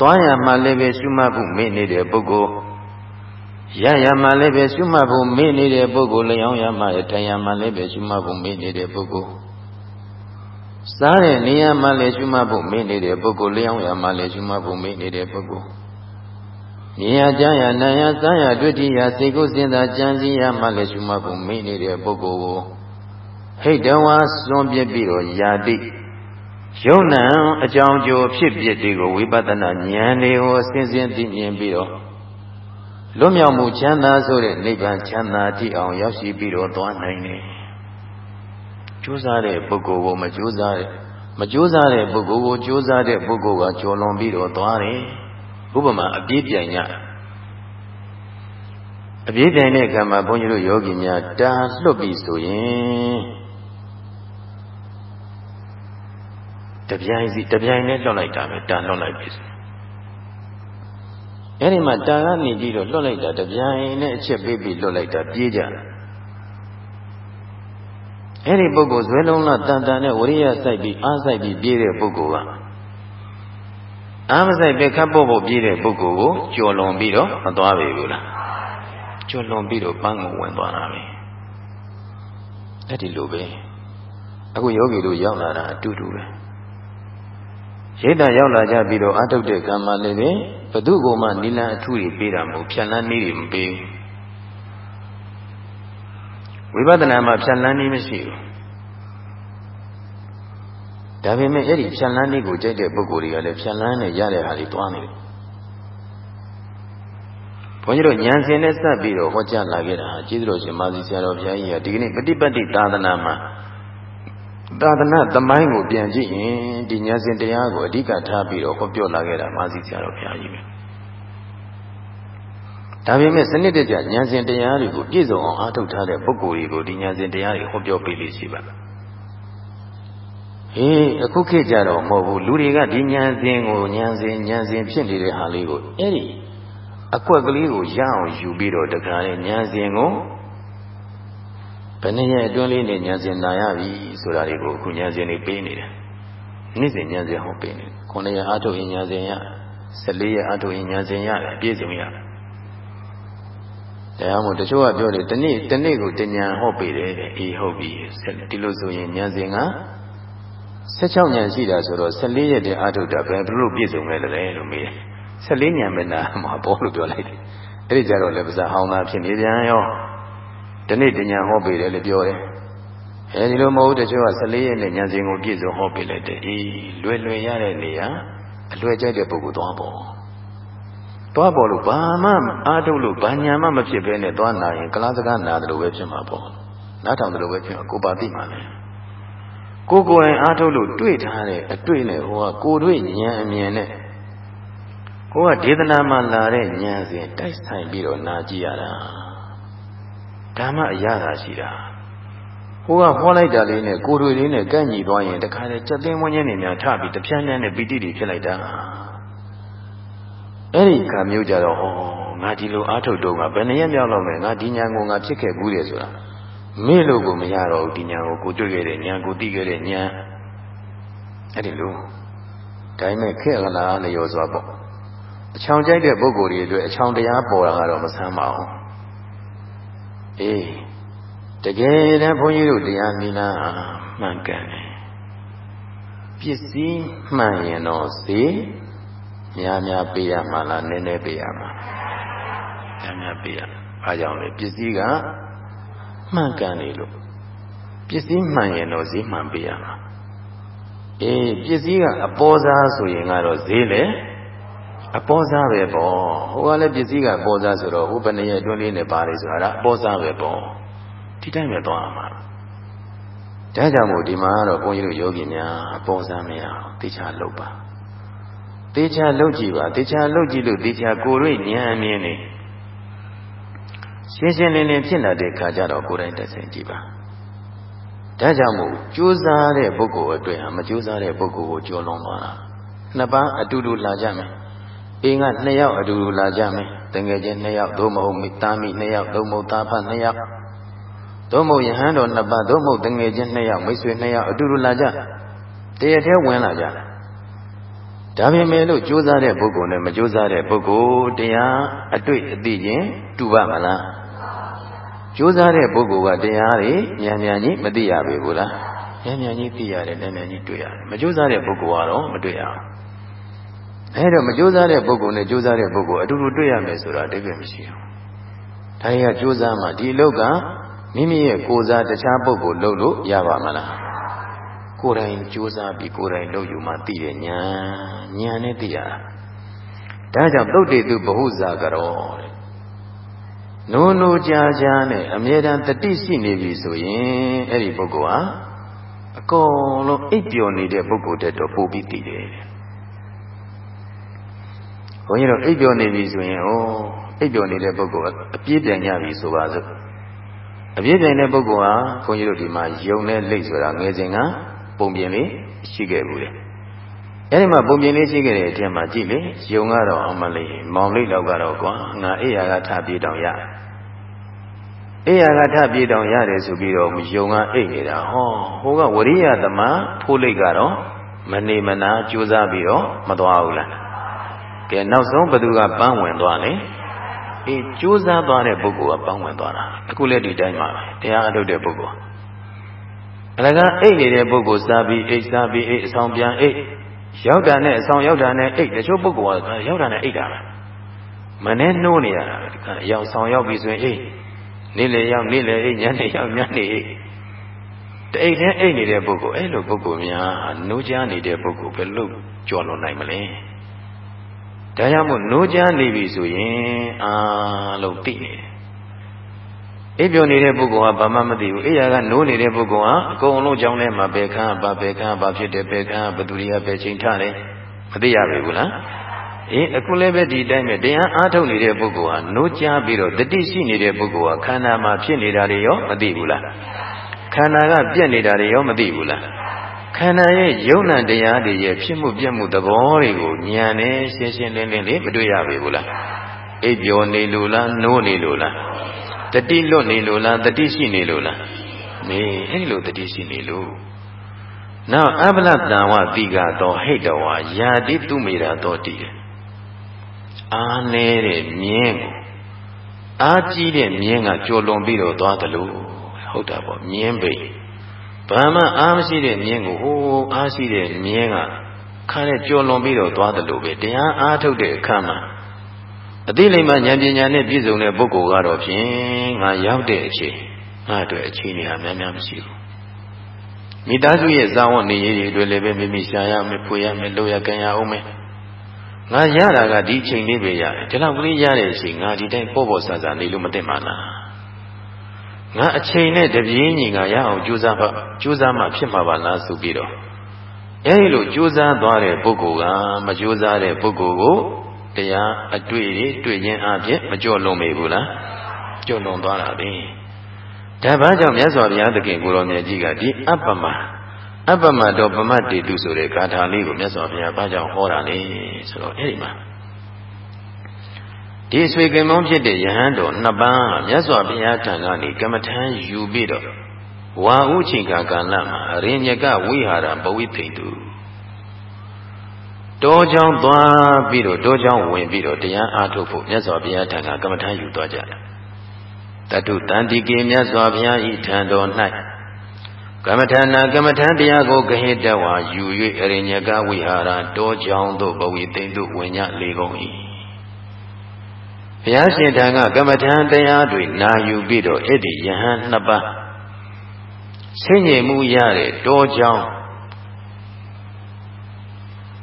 သွားရမှလည်းပဲရှုမှတ်ဖို့မေ့နေတဲ့ပုဂ္ဂိုလ် ရရမှလည်းပဲရှုမှတ်ဖို့မေ့နေတဲ့ပုဂ္ဂိုလ်လျောင်းရမှထိုင်ရမှလည်းပဲရှုမှတ်ဖို့မေ့နေတဲ့ပုဂ္ဂိုလ်စားတဲ့နေရာမှလည်းရှုမှတ်ဖို့မေ့နေတဲ့ပုဂ္ဂိုလ်လျောင်းရမှလည်းရှုမှတ်ဖို့မေ့နေတဲ့ပုဂ္ဂိုလ်မြင်ရကြားရနာရစားရတွေ့တိရစိတ်ကိုစဉ်းစားကြံစည်ရမှလည်းရှုမှတ်ဖို့မေ့နေတဲ့ပုဂ္ဂိုလ်ကိုဟိတ်တဝါစွန့်ပြစ်ပြီးတော့ယာတိယုံနံအကြောင်းကျိုးဖြစ်ပြစ်တွေကိုဝိပဿနာဉာဏ်တွေကိုဆင်းဆင်းသိမြင်ပြီးတော့ လွတ်မြောက်မှုချမ်းသာဆိုတဲ့နိဗ္ဗာန်ချမ်းသာတိအောင်ရောက်ရှိပြီးတော့သွားနိုင်တယ်။ကြိုးစားတဲ့ပုဂ္ဂိုလ်ကိုမကြိုးစားတဲ့မကြိုးစားတဲ့ပုဂ္ဂိုလ်ကိုကြိုးစားတဲ့ပုဂ္ဂိုလ်ကကျော်လွန်ပြီးတော့သွားတယ်။ဥပမာအပြည့်ပြိုင်ညအပြည့်ပြိုင်တဲ့ကံမှာဘုန်းကြီးတို့ယောဂီများတာလွတ်ပြီဆိုရင်တပြိုင်စီတပြိုင်နဲ့လွတ်လိုက်တာပဲတာလွတ်လိုက်ပြီ အဲ့ဒီမှာတာကနေပြီးတော့လွတ်လိုက်တာတပြိုင်နဲ့အချက်ပေးပြီးလွတ်လိုက်တာပြေးကြတာအဲ့ဒီပုဂ္ဂိုလ်ဇွဲလုံးလားတန်တန်နဲ့ဝရိယစိုက်ပြီးအားစိုက်ပြီးပြေးတဲ့ပုဂ္ဂိုလ်ကအားမစိုက်ပဲခတ်ဖို့ဖို့ပြေးတဲ့ပုဂ္ဂိုလ်ကိုကြော်လွန်ပြီးတော့မသွားပြီဘူးလားကြော်လွန်ပြီးတော့ပန်းကိုဝင်သွားတာပဲအဲ့ဒီလိုပဲအခုယောဂီတို့ရောက်လာတာအတူတူပဲ ရိတ်တရောက်လာကြပြီးတော့အထုတ်တဲ့ကံမှလည်းပဲဘသူ့ကိုမှနိလန်အထူးတွေပေးတာမဟုတ်ဖြတ်လန်းနည်းတွေမပေးဝိပဿနာမှာဖြတ်လန်းနည်းမရှိဘူးဒါပေမဲ့အဲ့ဒီဖြတ်လန်းနည်းကိုကြိုက်တဲ့ပုဂ္ဂိုလ်တွေကလည်းဖြတ်လန်းနဲ့ရတဲ့ဟာတွေတွားနေတယ်ဘုန်းကြီးတို့ဉာဏ်ရှင်နဲ့စပ်ပြီးတော့ဟောကြားလာခဲ့တာဟာကျေးဇူးတော်ရှင်မာသီဆရာတော်ဘုရားကြီးကဒီကနေ့ပฏิပတ်တိသာသနာမှာ သာသနာသမိုင်းကိုပြန်ကြည့်ရင်ဒီဉာဏ်စဉ်တရားကိုအဓိကထားပြီးတော့ဟောပြောလာခဲ့တာမာစီဆရာတော်ဘုရားကြီးပဲဒါပေမဲ့စနစ်တကျဉာဏ်စဉ်တရားတွေကိုပြည့်စုံအောင်အားထုတ်ထားတဲ့ပုဂ္ဂိုလ်တွေကိုဒီဉာဏ်စဉ်တရားတွေဟောပြောပေးလို့ရှိပါလားဟေးအခုခေတ်ကြတော့မဟုတ်ဘူးလူတွေကဒီဉာဏ်စဉ်ကိုဉာဏ်စဉ်ဉာဏ်စဉ်ဖြစ်နေတဲ့ဟာလေးကိုအဲ့ဒီအကွက်ကလေးကိုရအောင်ယူပြီးတော့တခါလေဉာဏ်စဉ်ကို ဘယ်နှစ်ရက်အတွင်းလေးနဲ့ဉာဏ်စဉ်နာရပြီဆိုတာတွေကိုအခုဉာဏ်စဉ်တွေပေးနေတယ်နေ့စဉ်ဉာဏ်စဉ်ဟောပေးနေတယ်9ရက်အားထုတ်ရင်ဉာဏ်စဉ်ရ14ရက်အားထုတ်ရင်ဉာဏ်စဉ်ရတယ်အပြည့်စုံရတယ်တရားမို့တချို့ကပြောတယ်တနေ့တနေ့ကိုတဉာဏ်ဟောပေးတယ်တဲ့အေးဟုတ်ပြီဒီလိုဆိုရင်ဉာဏ်စဉ်က16ဉာဏ်ရှိတာဆိုတော့14ရက်တည်းအားထုတ်တာဘယ်လိုပြည့်စုံလဲလဲလို့မေးတယ်14ဉာဏ်ပဲနာမှာပေါ်လို့ပြောလိုက်တယ်အဲ့ဒီကြတော့လည်းပါးဟောင်းသားဖြစ်နေပြန်ရော ဒီနေ့တညာဟောပေးတယ်လို့ပြောတယ်အဲဒီလိုမဟုတ်တချို့က14ရက်နဲ့ညစဉ်ကိုပြည့်စုံဟောပေးလိုက်တယ်အေးလွယ်လွယ်ရတဲ့နေရာအလွယ်ကြိုက်တဲ့ပုဂ္ဂိုလ်သွားပေါ်သွားပေါ်လို့ဘာမှအားထုတ်လို့ဘာညာမှမဖြစ်ဘဲနဲ့သွားနာရင်ကလားစကားနာတယ်လို့ပဲဖြစ်မှာပေါ့နားထောင်တယ်လို့ပဲဖြစ်မှာကိုပါသိမှာလေကိုကိုယ်တိုင်အားထုတ်လို့တွေ့ထားတဲ့အတွေ့နဲ့ဟိုကကိုတွေ့ဉာဏ်အမြင်နဲ့ကိုကဒေသနာမှာလာတဲ့ဉာဏ်စဉ်တိုက်ဆိုင်ပြီးတော့နာကြည့်ရတာ ဓမ္မအရသာရှိတာဟိုကဟောလိုက်တာလေးနဲ့ကိုယ်တွေလေးနဲ့ကန့်ညီသွားရင်တခါလေစက်သိန်းဝန်းကျင်နေများထပြီးတပြန်းပြန်းနဲ့ပီတိတွေဖြစ်လိုက်တာအဲ့ဒီကံမျိုးကြတော့ဟောငါဒီလိုအားထုတ်တော့ငါဘယ်နှရက်မြောက်တော့မယ်ငါဒီညာကိုငါဖြစ်ခဲ့ဘူးတယ်ဆိုတာမေ့လို့ကိုမရတော့ဘူးဒီညာကိုကိုတွေ့ခဲ့တဲ့ညာကိုသိခဲ့တဲ့ညာအဲ့ဒီလိုဒါပေမဲ့ခေတ်ကလာလျော်စွာပေါ့တအချောင်ကြိုက်တဲ့ပုဂ္ဂိုလ်တွေအတွက်အချောင်တရားပေါ်တာကတော့မဆမ်းပါဘူး အေးတကယ်တမ်းဘုန်းကြီးတို့တရားနိလမှန်ကန်တယ်ပစ္စည်းမှန်ရင်တော့ဈေးများများပေးရမှာလားနည်းနည်းပေးရမှာများများပေးရဘာကြောင့်လဲပစ္စည်းကမှန်ကန်နေလို့ပစ္စည်းမှန်ရင်တော့ဈေးမှန်ပေးရမှာအေးပစ္စည်းကအပေါ်စားဆိုရင်ကတော့ဈေးလေ အပေါ်စားပဲပေါ့ဟိုကလည်းပစ္စည်းကအပေါ်စားဆိုတော့ဟိုဘယ်နှစ်ရက်အတွင်းလေးနဲ့ပါလေဆိုတာအပေါ်စားပဲပေါ့ဒီတိုင်းပဲသွားမှာဒါကြောင့်မို့ဒီမှာတော့ဘုန်းကြီးတို့ယောဂီများအပေါ်စားမရအောင်တေချာလုပ်ပါတေချာလုပ်ကြည့်ပါတေချာလုပ်ကြည့်လို့တေချာကိုယ်ရိဉာဏ်အမြင်နေရှင်းရှင်းလင်းလင်းဖြစ်လာတဲ့ခါကျတော့ကိုယ်တိုင်တက်ဆိုင်ကြည့်ပါဒါကြောင့်မို့ကြိုးစားတဲ့ပုဂ္ဂိုလ်အတွက်ဟာမကြိုးစားတဲ့ပုဂ္ဂိုလ်ကိုကြော်လွန်သွားတာနှစ်ပန်းအတူတူလာကြမယ် အိမ်ကနှစ်ယောက်အတူတူလာကြမယ်တငယ်ချင်းနှစ်ယောက်သို့မဟုတ်မိသားမိနှစ်ယောက်သို့မဟုတ်သားဖနှစ်ယောက်သို့မဟုတ်ယဟန်တော်နှစ်ပါးသို့မဟုတ်တငယ်ချင်းနှစ်ယောက်မိတ်ဆွေနှစ်ယောက်အတူတူလာကြတရထဲဝင်လာကြဒါပေမဲ့လို့ကြိုးစားတဲ့ပုဂ္ဂိုလ်နဲ့မကြိုးစားတဲ့ပုဂ္ဂိုလ်တရားအတွေ့အသိချင်းတူပါမလားကြိုးစားတဲ့ပုဂ္ဂိုလ်ကတရားတွေမြန်မြန်ကြီးမသိရပေဘူးလားမြန်မြန်ကြီးသိရတယ်မြန်မြန်ကြီးတွေ့ရတယ်မကြိုးစားတဲ့ပုဂ္ဂိုလ်ကတော့မတွေ့ရအောင် အဲဒါမကြိုးစားတဲ့ပုဂ္ဂိုလ်နဲ့ကြိုးစားတဲ့ပုဂ္ဂိုလ်အတူတူတွေ့ရမယ်ဆိုတာအတိတ်ပဲမရှိဘူးဒါတွေကကြိုးစားမှဒီလောက်ကမိမိရဲ့ကိုယ်စားတခြားပုဂ္ဂိုလ်လုပ်လို့ရပါမလားကိုယ်တိုင်ကြိုးစားပြီးကိုယ်တိုင်လုပ်ယူမှသိတယ်ညာညာနဲ့သိရတာဒါကြောင့်သုတ်တေသူဘ ഹു ဇာကြောတဲ့နိုးနိုးကြာကြာနဲ့အမြဲတမ်းတတိရှိနေပြီဆိုရင်အဲ့ဒီပုဂ္ဂိုလ်ဟာအကုန်လုံးအိပ်ပျော်နေတဲ့ပုဂ္ဂိုလ်တက်တော့ပို့ပြီးသိတယ် ဘုန်းကြီးတို့အိပ်ပျော်နေပြီဆိုရင်ဩအိပ်ပျော်နေတဲ့ပုဂ္ဂိုလ်အပြည့်ပြန်ကြပြီဆိုပါစို့အပြည့်ပြန်တဲ့ပုဂ္ဂိုလ်ဟာဘုန်းကြီးတို့ဒီမှာယုံနဲ့လိတ်ဆိုတာငယ်စဉ်ကပုံပြင်လေးရှိခဲ့ဘူးလေအဲဒီမှာပုံပြင်လေးရှိခဲ့တဲ့အထက်မှာကြည့်လေယုံကတော့အမလေးမောင်လေးတော့ကတော့ကွာငါအိယာကထပြေးတောင်ရအိယာကထပြေးတောင်ရတယ်ဆိုပြီးတော့ယုံကအိတ်နေတာဟောဟိုကဝရိယသမားဖိုးလိတ်ကတော့မနေမနာကြိုးစားပြီးတော့မသွားဘူးလား ကဲနောက်ဆုံးဘသူကပန်းဝင်သွားလဲအေးကြိုးစားသွားတဲ့ပုဂ္ဂိုလ်ကပန်းဝင်သွားတာအခုလည်းဒီတိုင်းပါပဲတရားအထုတ်တဲ့ပုဂ္ဂိုလ်အလကားအိတ်နေတဲ့ပုဂ္ဂိုလ်စားပြီးအိတ်စားပြီးအိတ်အဆောင်ပြန်အိတ်ရောက်တာနဲ့အဆောင်ရောက်တာနဲ့အိတ်တချို့ပုဂ္ဂိုလ်ကရောက်တာနဲ့အိတ်တာပဲမနဲ့နှိုးနေရတာဒီကအရောက်ဆောင်ရောက်ပြီဆိုရင်အိတ်နေ့လေရောက်နေ့လေအိတ်ညနေရောက်ညနေအိတ်တအိတ်နဲ့အိတ်နေတဲ့ပုဂ္ဂိုလ်အဲ့လိုပုဂ္ဂိုလ်များနှိုးကြားနေတဲ့ပုဂ္ဂိုလ်ဘယ်လိုကြော်လွန်နိုင်မလဲ ဒါကြောင့်မို့နိုးကြားနေပြီဆိုရင်အာလို့သိနေတယ်အိပ်ပျော်နေတဲ့ပုဂ္ဂိုလ်ဟာဘာမှမသိဘူးအိယာကနိုးနေတဲ့ပုဂ္ဂိုလ်ဟာအကုန်လုံးကြောင်းထဲမှာဘယ်ခါဘာဘယ်ခါဘာဖြစ်တယ်ဘယ်ခါဘသူတွေကဘယ်ချိန်ထားတယ်မသိရပြီဘူးလားအေးအခုလည်းပဲဒီတိုင်းပဲတရားအားထုတ်နေတဲ့ပုဂ္ဂိုလ်ဟာနိုးကြားပြီးတော့တတိရှိနေတဲ့ပုဂ္ဂိုလ်ဟာခန္ဓာမှာဖြစ်နေတာတွေရောမသိဘူးလားခန္ဓာကပြက်နေတာတွေရောမသိဘူးလား ခန္ဓာရဲ့ယုံနာတရားတွေရဲ့ဖြစ်မှုပြက်မှုသဘောတွေကိုဉာဏ်နဲ့ရှင်းရှင်းလင်းလင်းလေးမတွေ့ရပြီဘူးလားအိပ်ပျော်နေလို့လားနိုးနေလို့လားတတိလွတ်နေလို့လားတတိရှိနေလို့လားနေအဲ့လိုတတိရှိနေလို့နောက်အဘလတံဝတိကတော့ဟိတ်တော်ဝါယာတိတုမေတာတော်တည်တယ်အာနေတဲ့မြင်းကိုအားကြီးတဲ့မြင်းကကြော်လွန်ပြီးတော့သွားတယ်လို့ဟုတ်တာပေါ့မြင်းပိတ် ဘာမှအားမရှိတဲ့မြင်းကိုဟိုးအားရှိတဲ့မြင်းကခါနဲ့ကြော်လွန်ပြီးတော့သွားတယ်လို့ပဲတရားအားထုတ်တဲ့အခါမှာအသိလိမ္မာဉာဏ်ပညာနဲ့ပြည့်စုံတဲ့ပုဂ္ဂိုလ်ကတော့ဖြင့်ငါရောက်တဲ့အချိန်ငါအတွက်အချိန်တွေဟာများများမရှိဘူးမိသားစုရဲ့ဇာဝတ်နေရည်တွေလည်းပဲမိမိရှာရမယ်ဖွေရမယ်လုပ်ရကြံရအောင်မယ်ငါရတာကဒီချိန်လေးပဲရတယ်ဒီလောက်ကလေးရတဲ့အချိန်ငါဒီတိုင်းပေါ့ပေါ့ဆာဆာနေလို့မသိမှလား ငါအချိန်နဲ့တပြေးညီငါရအောင်ကြိုးစားပါကြိုးစားမှဖြစ်မှာပါလားဆိုပြီးတော့အဲဒီလိုကြိုးစားသွားတဲ့ပုဂ္ဂိုလ်ကမကြိုးစားတဲ့ပုဂ္ဂိုလ်ကိုတရားအတွေ့တွေတွေ့ခြင်းအပြင်မကြော့လွန်မေဘူးလားကြော့လွန်သွားတာပဲဒါဘာကြောင့်မြတ်စွာဘုရားသခင်ကိုရောမြတ်ကြီးကဒီအပ္ပမအပ္ပမတော်ပမတ်တေတုဆိုတဲ့ဂါထာလေးကိုမြတ်စွာဘုရားဘာကြောင့်ဟောတာလဲဆိုတော့အဲဒီမှာ ဒီဆွေကင်မောင်းဖြစ်တဲ့ယဟန်တော်နှစ်ပန်းမြတ်စွာဘုရားထံကနေကမ္မထံယူပြီးတော့ဝါဥချိန်ကာကာလမှာအရင်ညကဝိဟာရဘဝိသိတုတောချောင်းသွားပြီးတော့တောချောင်းဝင်ပြီးတော့တရားအားထုတ်ဖို့မြတ်စွာဘုရားထံကကမ္မထံယူသွားကြတယ်တတုတန်တိကေမြတ်စွာဘုရားဤထံတော်၌ကမ္မထာနာကမ္မထံတရားကိုဂဟိတဝါယူ၍အရိညကဝိဟာရတောချောင်းသို့ဘဝိသိတုဝင်ညလေကုန်၏ ဘုရားရှင်ထံကကမ္မထံတရားတွေနာယူပြီးတော့အဲ့ဒီယဟန်နှစ်ပါးဆင်းရဲမှုရတဲ့တောကြောင်း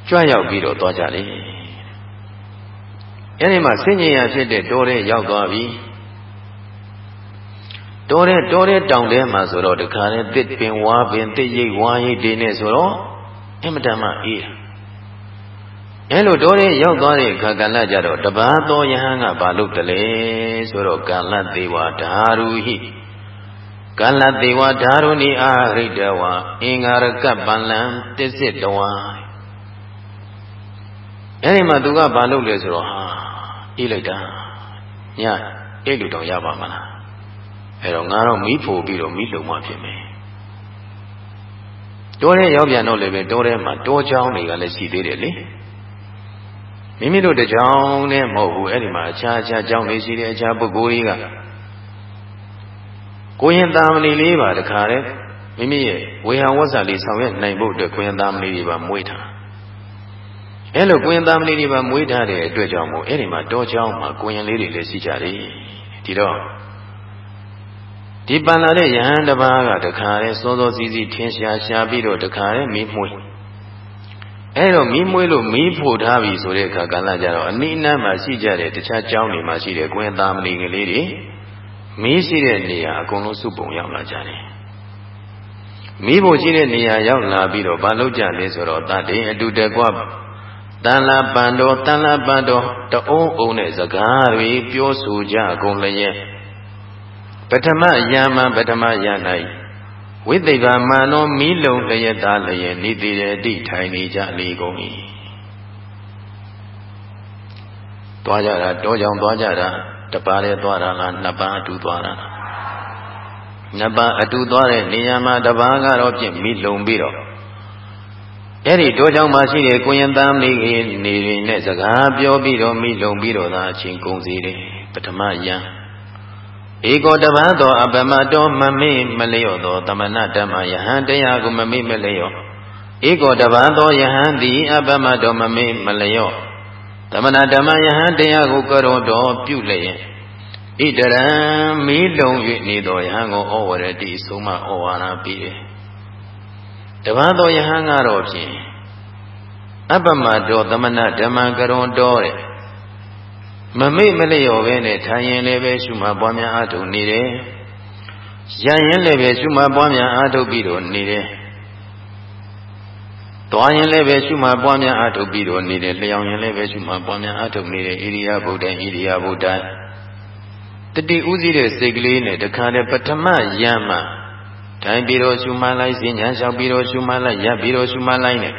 ကြွရောက်ပြီးတော့သွားကြတယ်။အဲဒီမှာဆင်းရဲရဖြစ်တဲ့တောထဲရောက်သွားပြီ။တောထဲတောထဲတောင်ထဲမှာဆိုတော့တခါလဲတစ်ပင်ဝါပင်တစ်ရိပ်ဝါရိပ်တွေနဲ့ဆိုတော့အင်မတန်မှအေးတယ် အဲလိုတောထဲရောက်သွားတဲ့အခါကလကြတော့တပါးသောယဟန်ကဘာလုပ်တလဲဆိုတော့ကာလသေးဝဓာရူဟိကာလသေးဝဓာရုဏီအာရိတဝအင်္ဂါရကပ္ပလံတစ္စစ်တဝါအဲဒီမှာသူကဘာလုပ်လဲဆိုတော့ဟာအေးလိုက်တာညအဲ့လူတော့ရပါမလားအဲ့တော့ငါတော့မီးဖို့ပြီးတော့မီးလုံမှဖြစ်မယ်တောထဲရောက်ပြန်တော့လည်းပဲတောထဲမှာတောချောင်းတွေကလည်းရှိသေးတယ်လေ မိမိတို့တချောင်းနဲ့မဟုတ်ဘူးအဲ့ဒီမှာအခြားအခြားချောင်းတွေရှိတယ်အခြားပုဂ္ဂိုလ်တွေကကိုရင်သားမဏီလေးပါတခါတည်းမိမိရဲ့ဝေဟဝဆ္စာလေးဆောင်ရွက်နိုင်ဖို့အတွက်ကိုရင်သားမဏီတွေပါမွေးထားအဲ့လိုကိုရင်သားမလေးတွေပါမွေးထားတဲ့အတွက်ကြောင့်မို့အဲ့ဒီမှာတောချောင်းမှာကိုရင်လေးတွေလည်းရှိကြတယ်ဒီတော့ဒီပန်လာတဲ့ယဟန်တစ်ပါးကတခါလဲစောစောစီးစီးထင်းရှားရှားပြီးတော့တခါလဲမီးမွေး အဲ့တော့မီးမွေးလို့မီးဖို့ထားပြီဆိုတဲ့အခါကလည်းကြတော့အနိနာမှာရှိကြတဲ့တခြားကျောင်းတွေမှာရှိတဲ့ကိုရင်သားမလေးကလေးတွေမီးရှိတဲ့နေရာအကုန်လုံးစုပုံရောက်လာကြတယ်မိဖို့ရှိတဲ့နေရာရောက်လာပြီးတော့ဘာလုပ်ကြလဲဆိုတော့တတေအတူတကွတန်လာပန်တော်တန်လာပန်တော်တအုံးအုံနဲ့စကားတွေပြောဆိုကြကုန်လျက်ပထမယမပထမယ၌ ဝိသိဗာမန်တော်မီးလုံလျက်သားလျက်နိတိရတိထိုင်နေကြလေကုန်၏သွားကြတာတောကြောင်သွားကြတာတပါးလဲသွားတာလားနှစ်ပါးအတူသွားတာနှစ်ပါးအတူသွားတဲ့နေရာမှာတပါးကတော့ဖြင့်မီးလုံပြီးတော့အဲ့ဒီတောကြောင့်မှရှိတဲ့ကိုရင်သားမိခင်နေနဲ့စကားပြောပြီးတော့မိလုံပြီးတော့သာအချင်းကုန်စီတယ်ပထမယံ ဧကောတပံသောအပမတောမမေ့မလျော့သောတမဏဓမ္မယဟန်တရားကိုမမေ့မလျော့ဧကောတပံသောယဟန်သည်အပမတောမမေ့မလျော့တမဏဓမ္မယဟန်တရားကိုကရောတော်ပြုလျက်ဣတရံမီးလုံ၍နေသောယဟန်ကိုဩဝရတိဆုံးမဩဝါဒပြီးတယ်တပန်းသောယဟန်ကတော့ဖြင့်အပ္ပမတော်သမဏဓမ္မကရွန်တော်တဲ့ မမိတ်မလျော်ပဲနဲ့ထိုင်ရင်လည်းပဲရှုမှတ်ပွားများအားထုတ်နေတယ်ရရင်လည်းပဲရှုမှတ်ပွားများအားထုတ်ပြီးတော့နေတယ်သွားရင်လည်းပဲရှုမှတ်ပွားများအားထုတ်ပြီးတော့နေတယ်လျောင်ရင်လည်းပဲရှုမှတ်ပွားများအားထုတ်နေတယ်ဣရိယာပုဒ္ဒံဣရိယာပုဒ္ဒံတတိဥစည်းတဲ့စိတ်ကလေးနဲ့တခါတည်းပထမယံမှာထိုင်ပြီးတော့ရှုမှတ်လိုက်စဉ်ညာလျှောက်ပြီးတော့ရှုမှတ်လိုက်ရပ်ပြီးတော့ရှုမှတ်လိုက်နဲ့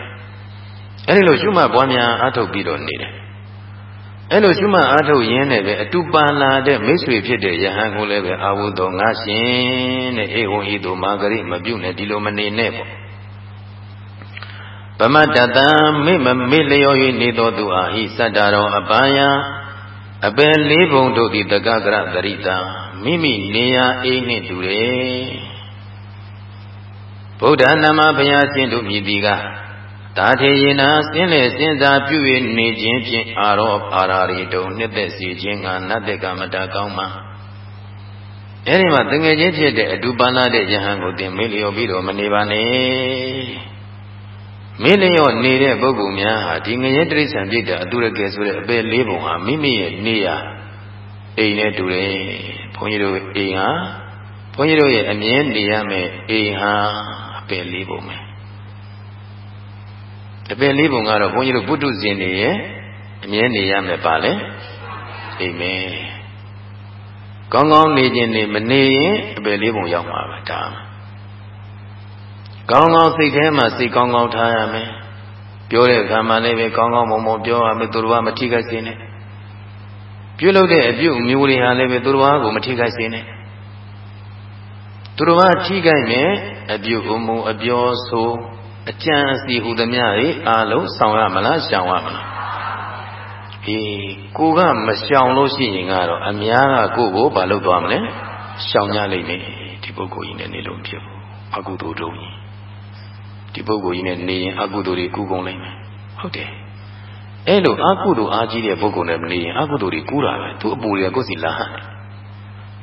အဲဒီလိုရှုမှတ်ပွားများအားထုတ်ပြီးတော့နေတယ် အဲလိုရှုမှတ်အားထုတ်ရင်းနဲ့ပဲအတူပါလာတဲ့မိတ်ဆွေဖြစ်တဲ့ယဟန်ကိုလည်းပဲအာဝုသောငါရှင်တဲ့အေဝံဤသို့မာဂရိမပြုတ်နဲ့ဒီလိုမနေနဲ့ပေါ့ဗမတတံမိမမေလျော၍နေတော်သူအာဟိစတ္တရောအပယံအပယ်လေးဘုံတို့သည်တက္ကကရတရိတာမိမိနေရာအိမ်နှင့်တူတယ်ဗုဒ္ဓနာမဘုရားရှင်တို့မြည်သည်က တာထေယေနာစင်းလေစင်းစားပြု၍နေခြင်းဖြင့်အာရောအာရာရီတုံနှစ်သက်စီခြင်းကနတ်တကမတကောင်းမှာအဲဒီမှာတငယ်ချင်းဖြစ်တဲ့အတူပန်းလာတဲ့ယဟန်ကိုသင်မေ့လျော်ပြီးတော့မနေပါနဲ့မေ့လျော်နေတဲ့ပုဂ္ဂိုလ်များဟာဒီငရဲတိရစ္ဆာန်ပြည့်တဲ့အတူရကယ်ဆိုတဲ့အပေလေးပုံဟာမိမိရဲ့နေရာအိမ်နဲ့တူတယ်ဘုန်းကြီးတို့အိမ်ဟာဘုန်းကြီးတို့ရဲ့အမြင်နေရမယ်အိမ်ဟာအပယ်လေးပုံပဲ အပယ်လေးပုံကတော့ဘုန်းကြီးတို့ပုထုဇဉ်တွေရဲ့အမြဲနေရမယ်ပါလေအိမ်မဲကောင်းကောင်းနေခြင်းနေမနေရင်အပယ်လေးပုံရောက်မှာပဲဒါကောင်းကောင်းစိတ်ထဲမှာစိတ်ကောင်းကောင်းထားရမယ်ပြောတဲ့အခါမှာလည်းပဲကောင်းကောင်းမုံမုံပြောရမယ်သူတော်ဘာမထိခိုက်စေနဲ့ပြုလုပ်တဲ့အပြုအမူတွေဟာလည်းပဲသူတော်ဘာကိုမထိခိုက်စေနဲ့သူတော်ဘာထိခိုက်မယ်အပြုအမူအပြောဆို အကြံအစီဟူသမျှတွေအားလုံးဆောင်ရမလားရှောင်ရမလားအေးကိုကမရှောင်လို့ရှိရင်ကတော့အများကကိုကိုဘာလုပ်သွားမလဲရှောင်ကြလိမ့်မယ်ဒီပုဂ္ဂိုလ်ကြီးနဲ့နေလို့ဖြစ်ဘူးအကုသိုလ်တုံးကြီးဒီပုဂ္ဂိုလ်ကြီးနဲ့နေရင်အကုသိုလ်တွေကူကုန်လိမ့်မယ်ဟုတ်တယ်အဲ့လိုအကုသိုလ်အားကြီးတဲ့ပုဂ္ဂိုလ်နဲ့မနေရင်အကုသိုလ်တွေကူးတာပဲသူ့အပူတွေကကိုယ်စီလာဟန်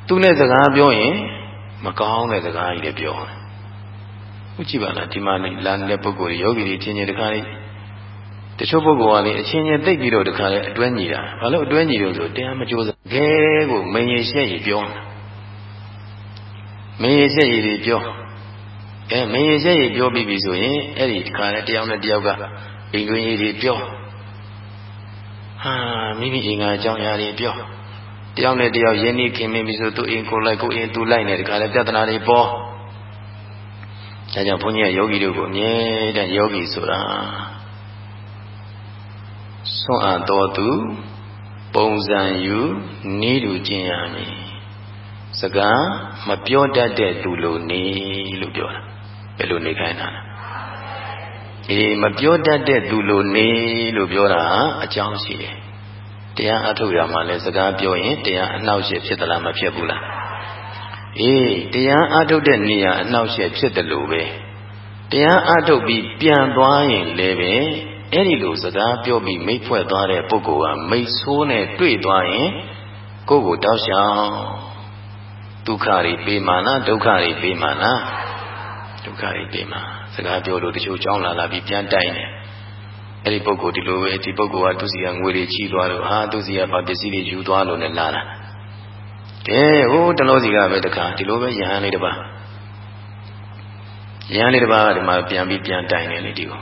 သူနဲ့စကားပြောရင်မကောင်းတဲ့စကားကြီးတွေပြောတယ် ဟုတ်ကြည့်ပါလားဒီမှာလာနေတဲ့ပုဂ္ဂိုလ်တွေယောဂီတွေချင်းချင်းတခါလေးတချို့ပုဂ္ဂိုလ်ကလေအချင်းချင်းသိပြီးတော့တခါလေအတွဲညီတာဘာလို့အတွဲညီလို့ဆိုတရားမကြိုးစားခဲကိုမငြိရှက်ရပြောမငြိရှက်ရပြောအဲမငြိရှက်ရပြောပြီးပြီဆိုရင်အဲ့ဒီတခါလေတယောက်နဲ့တယောက်ကအိမ်တွင်းကြီးတွေပြောဟာမိမိအိမ်ကအကြောင်းအရာတွေပြောတယောက်နဲ့တယောက်ယဉ်နေခင်မင်းပြီဆိုသူအိမ်ကိုလိုက်ကိုအိမ်သူလိုက်နေတခါလေပြဿနာတွေပေါ် ဒါကြောင့်ဘုန်းကြီးကယောဂီတို့ကိုအမြဲတမ်းယောဂီဆိုတာဆွမ်းအပ်တော်သူပုံစံယူနေတူကျင့်ရမည်စကားမပြောတတ်တဲ့သူလိုနေလို့ပြောတာဘယ်လိုနေခိုင်းတာလဲအေးမပြောတတ်တဲ့သူလိုနေလို့ပြောတာအကြောင်းရှိတယ်တရားအထုတ်ရမှာလဲစကားပြောရင်တရားအနှောက်အယှက်ဖြစ်သလားမဖြစ်ဘူးလား အေးတရားအထုတ်တဲ့နေရာအနှောက်အယှက်ဖြစ်တယ်လို့ပဲတရားအထုတ်ပြီးပြန်သွားရင်လည်းပဲအဲ့ဒီလိုစကားပြောပြီးမိတ်ဖွဲ့သွားတဲ့ပုဂ္ဂိုလ်ကမိတ်ဆိုးနဲ့တွေ့သွားရင်ကိုယ့်ကိုတောက်ရှောင်ဒုက္ခတွေပေးမှလားဒုက္ခတွေပေးမှလားဒုက္ခတွေပေးမှစကားပြောလို့တချို့ကြောင်းလာလာပြီးပြန်တိုင်တယ်အဲ့ဒီပုဂ္ဂိုလ်ဒီလိုပဲဒီပုဂ္ဂိုလ်ကသူစီကငွေတွေချီးသွားလို့ဟာသူစီကဗာပစ္စည်းတွေယူသွားလို့လည်းလာတာ ကဲဟိုတလို့စီကပဲတခါဒီလိုပဲယဟန်လေးတစ်ပါးယဟန်လေးတစ်ပါးဒီမှာပြန်ပြီးပြန်တိုင်နေလေဒီကို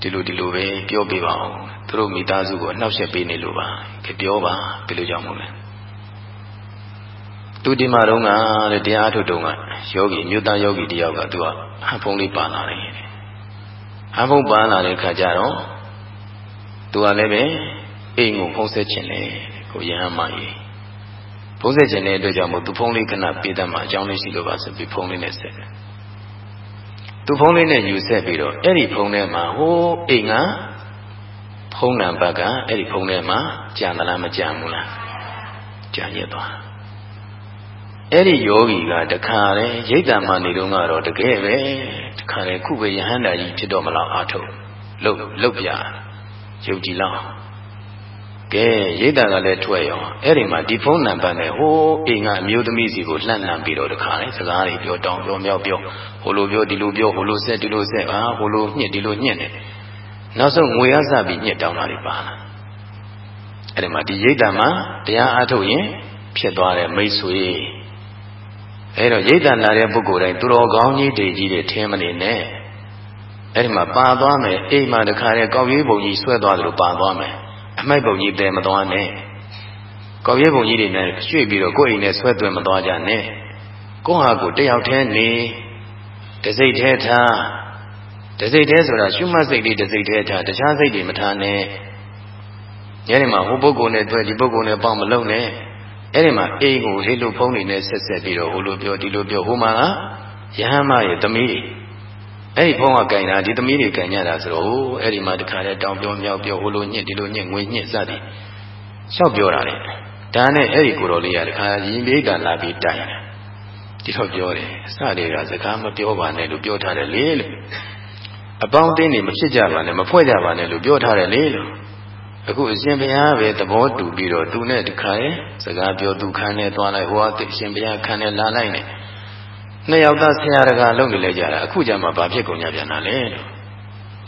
ဒီလိုဒီလိုပဲပြောပြပါအောင်သူတို့မိသားစုကိုအနှောက်အယှက်ပေးနေလို့ပါကပြောပါဘယ်လိုကြောင့်မို့လဲသူဒီမှာတော့ကတဲ့တရားထုတ်တုံးကယောဂီမြို့သားယောဂီတယောက်ကသူကဟန်ဖုံးလေးပါလာတယ်ဟန်ဖုံးပါလာတဲ့ခါကျတော့သူကလည်းပဲအိမ်ကိုဖုံးဆက်ခြင်းလေကိုယဟန်မကြီး ဖုံးဆက်ခြင်းတဲ့အတွက်ကြောင့်မို့သူဖုံးလေးခဏပေးတတ်မှာအကြောင်းလေးရှိလို့ပါဆိုပြီးဖုံးလေးနဲ့ဆက်တယ်သူဖုန်းလေးနဲ့ယူဆက်ပြီးတော့အဲ့ဒီဖုန်းထဲမှာဟိုးအိမ်ကဖုန်းနံပါတ်ကအဲ့ဒီဖုန်းထဲမှာကြံသလားမကြံဘူးလားကြံရသွားအဲ့ဒီယောဂီကတခါလေရိတ်တံမှနေတော့ကတော့တကယ်ပဲတခါလေခုပဲယဟန္တာကြီးဖြစ်တော့မလားအာထုတ်လုတ်လုတ်ပြယုတ်ကြည်လောက် ကဲရိတ်တံကလည်းထွက်ရောအဲ့ဒီမှာဒီဖုန်းနံပါတ်နဲ့ဟိုးအိမ်ကအမျိုးသမီးစီကိုလှမ်းလှမ်းပြီးတော့တခါလေစကားတွေပြောတောင်းပြောမြောက်ပြောဟိုလိုပြောဒီလိုပြောဟိုလိုဆက်ဒီလိုဆက်အာဟိုလိုညှစ်ဒီလိုညှစ်နေနောက်ဆုံးငွေရစပြီးညှစ်တောင်းတာတွေပါလာအဲ့ဒီမှာဒီရိတ်တံမှာတရားအားထုတ်ရင်ဖြစ်သွားတဲ့မိတ်ဆွေအဲ့တော့ရိတ်တံလာတဲ့ပုဂ္ဂိုလ်တိုင်းသူတော်ကောင်းကြီးတွေကြီးတွေထင်းမနေနဲ့အဲ့ဒီမှာပါသွားမယ်အိမ်မှာတခါတည်းကောက်ရွေးပုံကြီးဆွဲသွားတယ်လို့ပါသွားမယ် အမိုက်ပုံကြီးတဲမသွားနဲ့ကောက်ရွေးပုံကြီးတွေနဲ့ရွှေ့ပြီးတော့ကိုယ့်အိမ်နဲ့ဆွဲသွင်းမသွားကြနဲ့ကိုယ့်ဟာကိုယ်တယောက်တည်းနေတစိတ်သေးထားတစိတ်သေးဆိုတာရှုမှတ်စိတ်လေးတစိတ်သေးထားတခြားစိတ်တွေမထားနဲ့ညနေမှာဟိုပုဂ္ဂိုလ်နဲ့တွေ့ဒီပုဂ္ဂိုလ်နဲ့ပေါင်းမလုံးနဲ့အဲ့ဒီမှာအိမ်ကိုလေးလို့ဖုံးနေနဲ့ဆက်ဆက်ပြီးတော့ဟိုလိုပြောဒီလိုပြောဟိုမှာကယဟမရဲ့သမီး အဲ့ဒီဖုံးကကင်တာဒီသမီးတွေကင်ကြတာဆိုတော့အဲ့ဒီမှာတခါတည်းတောင်ပြောမြောက်ပြောဟိုလိုညစ်ဒီလိုညစ်ငွေညစ်စသည်လျှောက်ပြောတာလေဒါနဲ့အဲ့ဒီကိုတော်လေးကတခါရင်ပြေးကလာပြီးတိုင်တယ်ဒီတော့ပြောတယ်အစတွေကစကားမပြောပါနဲ့လို့ပြောထားတယ်လေလို့အပေါင်းအသင်းတွေမဖြစ်ကြပါနဲ့မဖွဲ့ကြပါနဲ့လို့ပြောထားတယ်လေလို့အခုအရှင်ဘုရားပဲသဘောတူပြီးတော့သူနဲ့တခါရဲ့စကားပြောသူခံနေသွားလိုက်ဟိုကအရှင်ဘုရားခံနေလာလိုက်နေ နှစ်ယောက်သားဆရာတကာလုံနေလဲကြတာအခုကျမှဘာဖြစ်ကုန်ကြပြန်တာလဲလို့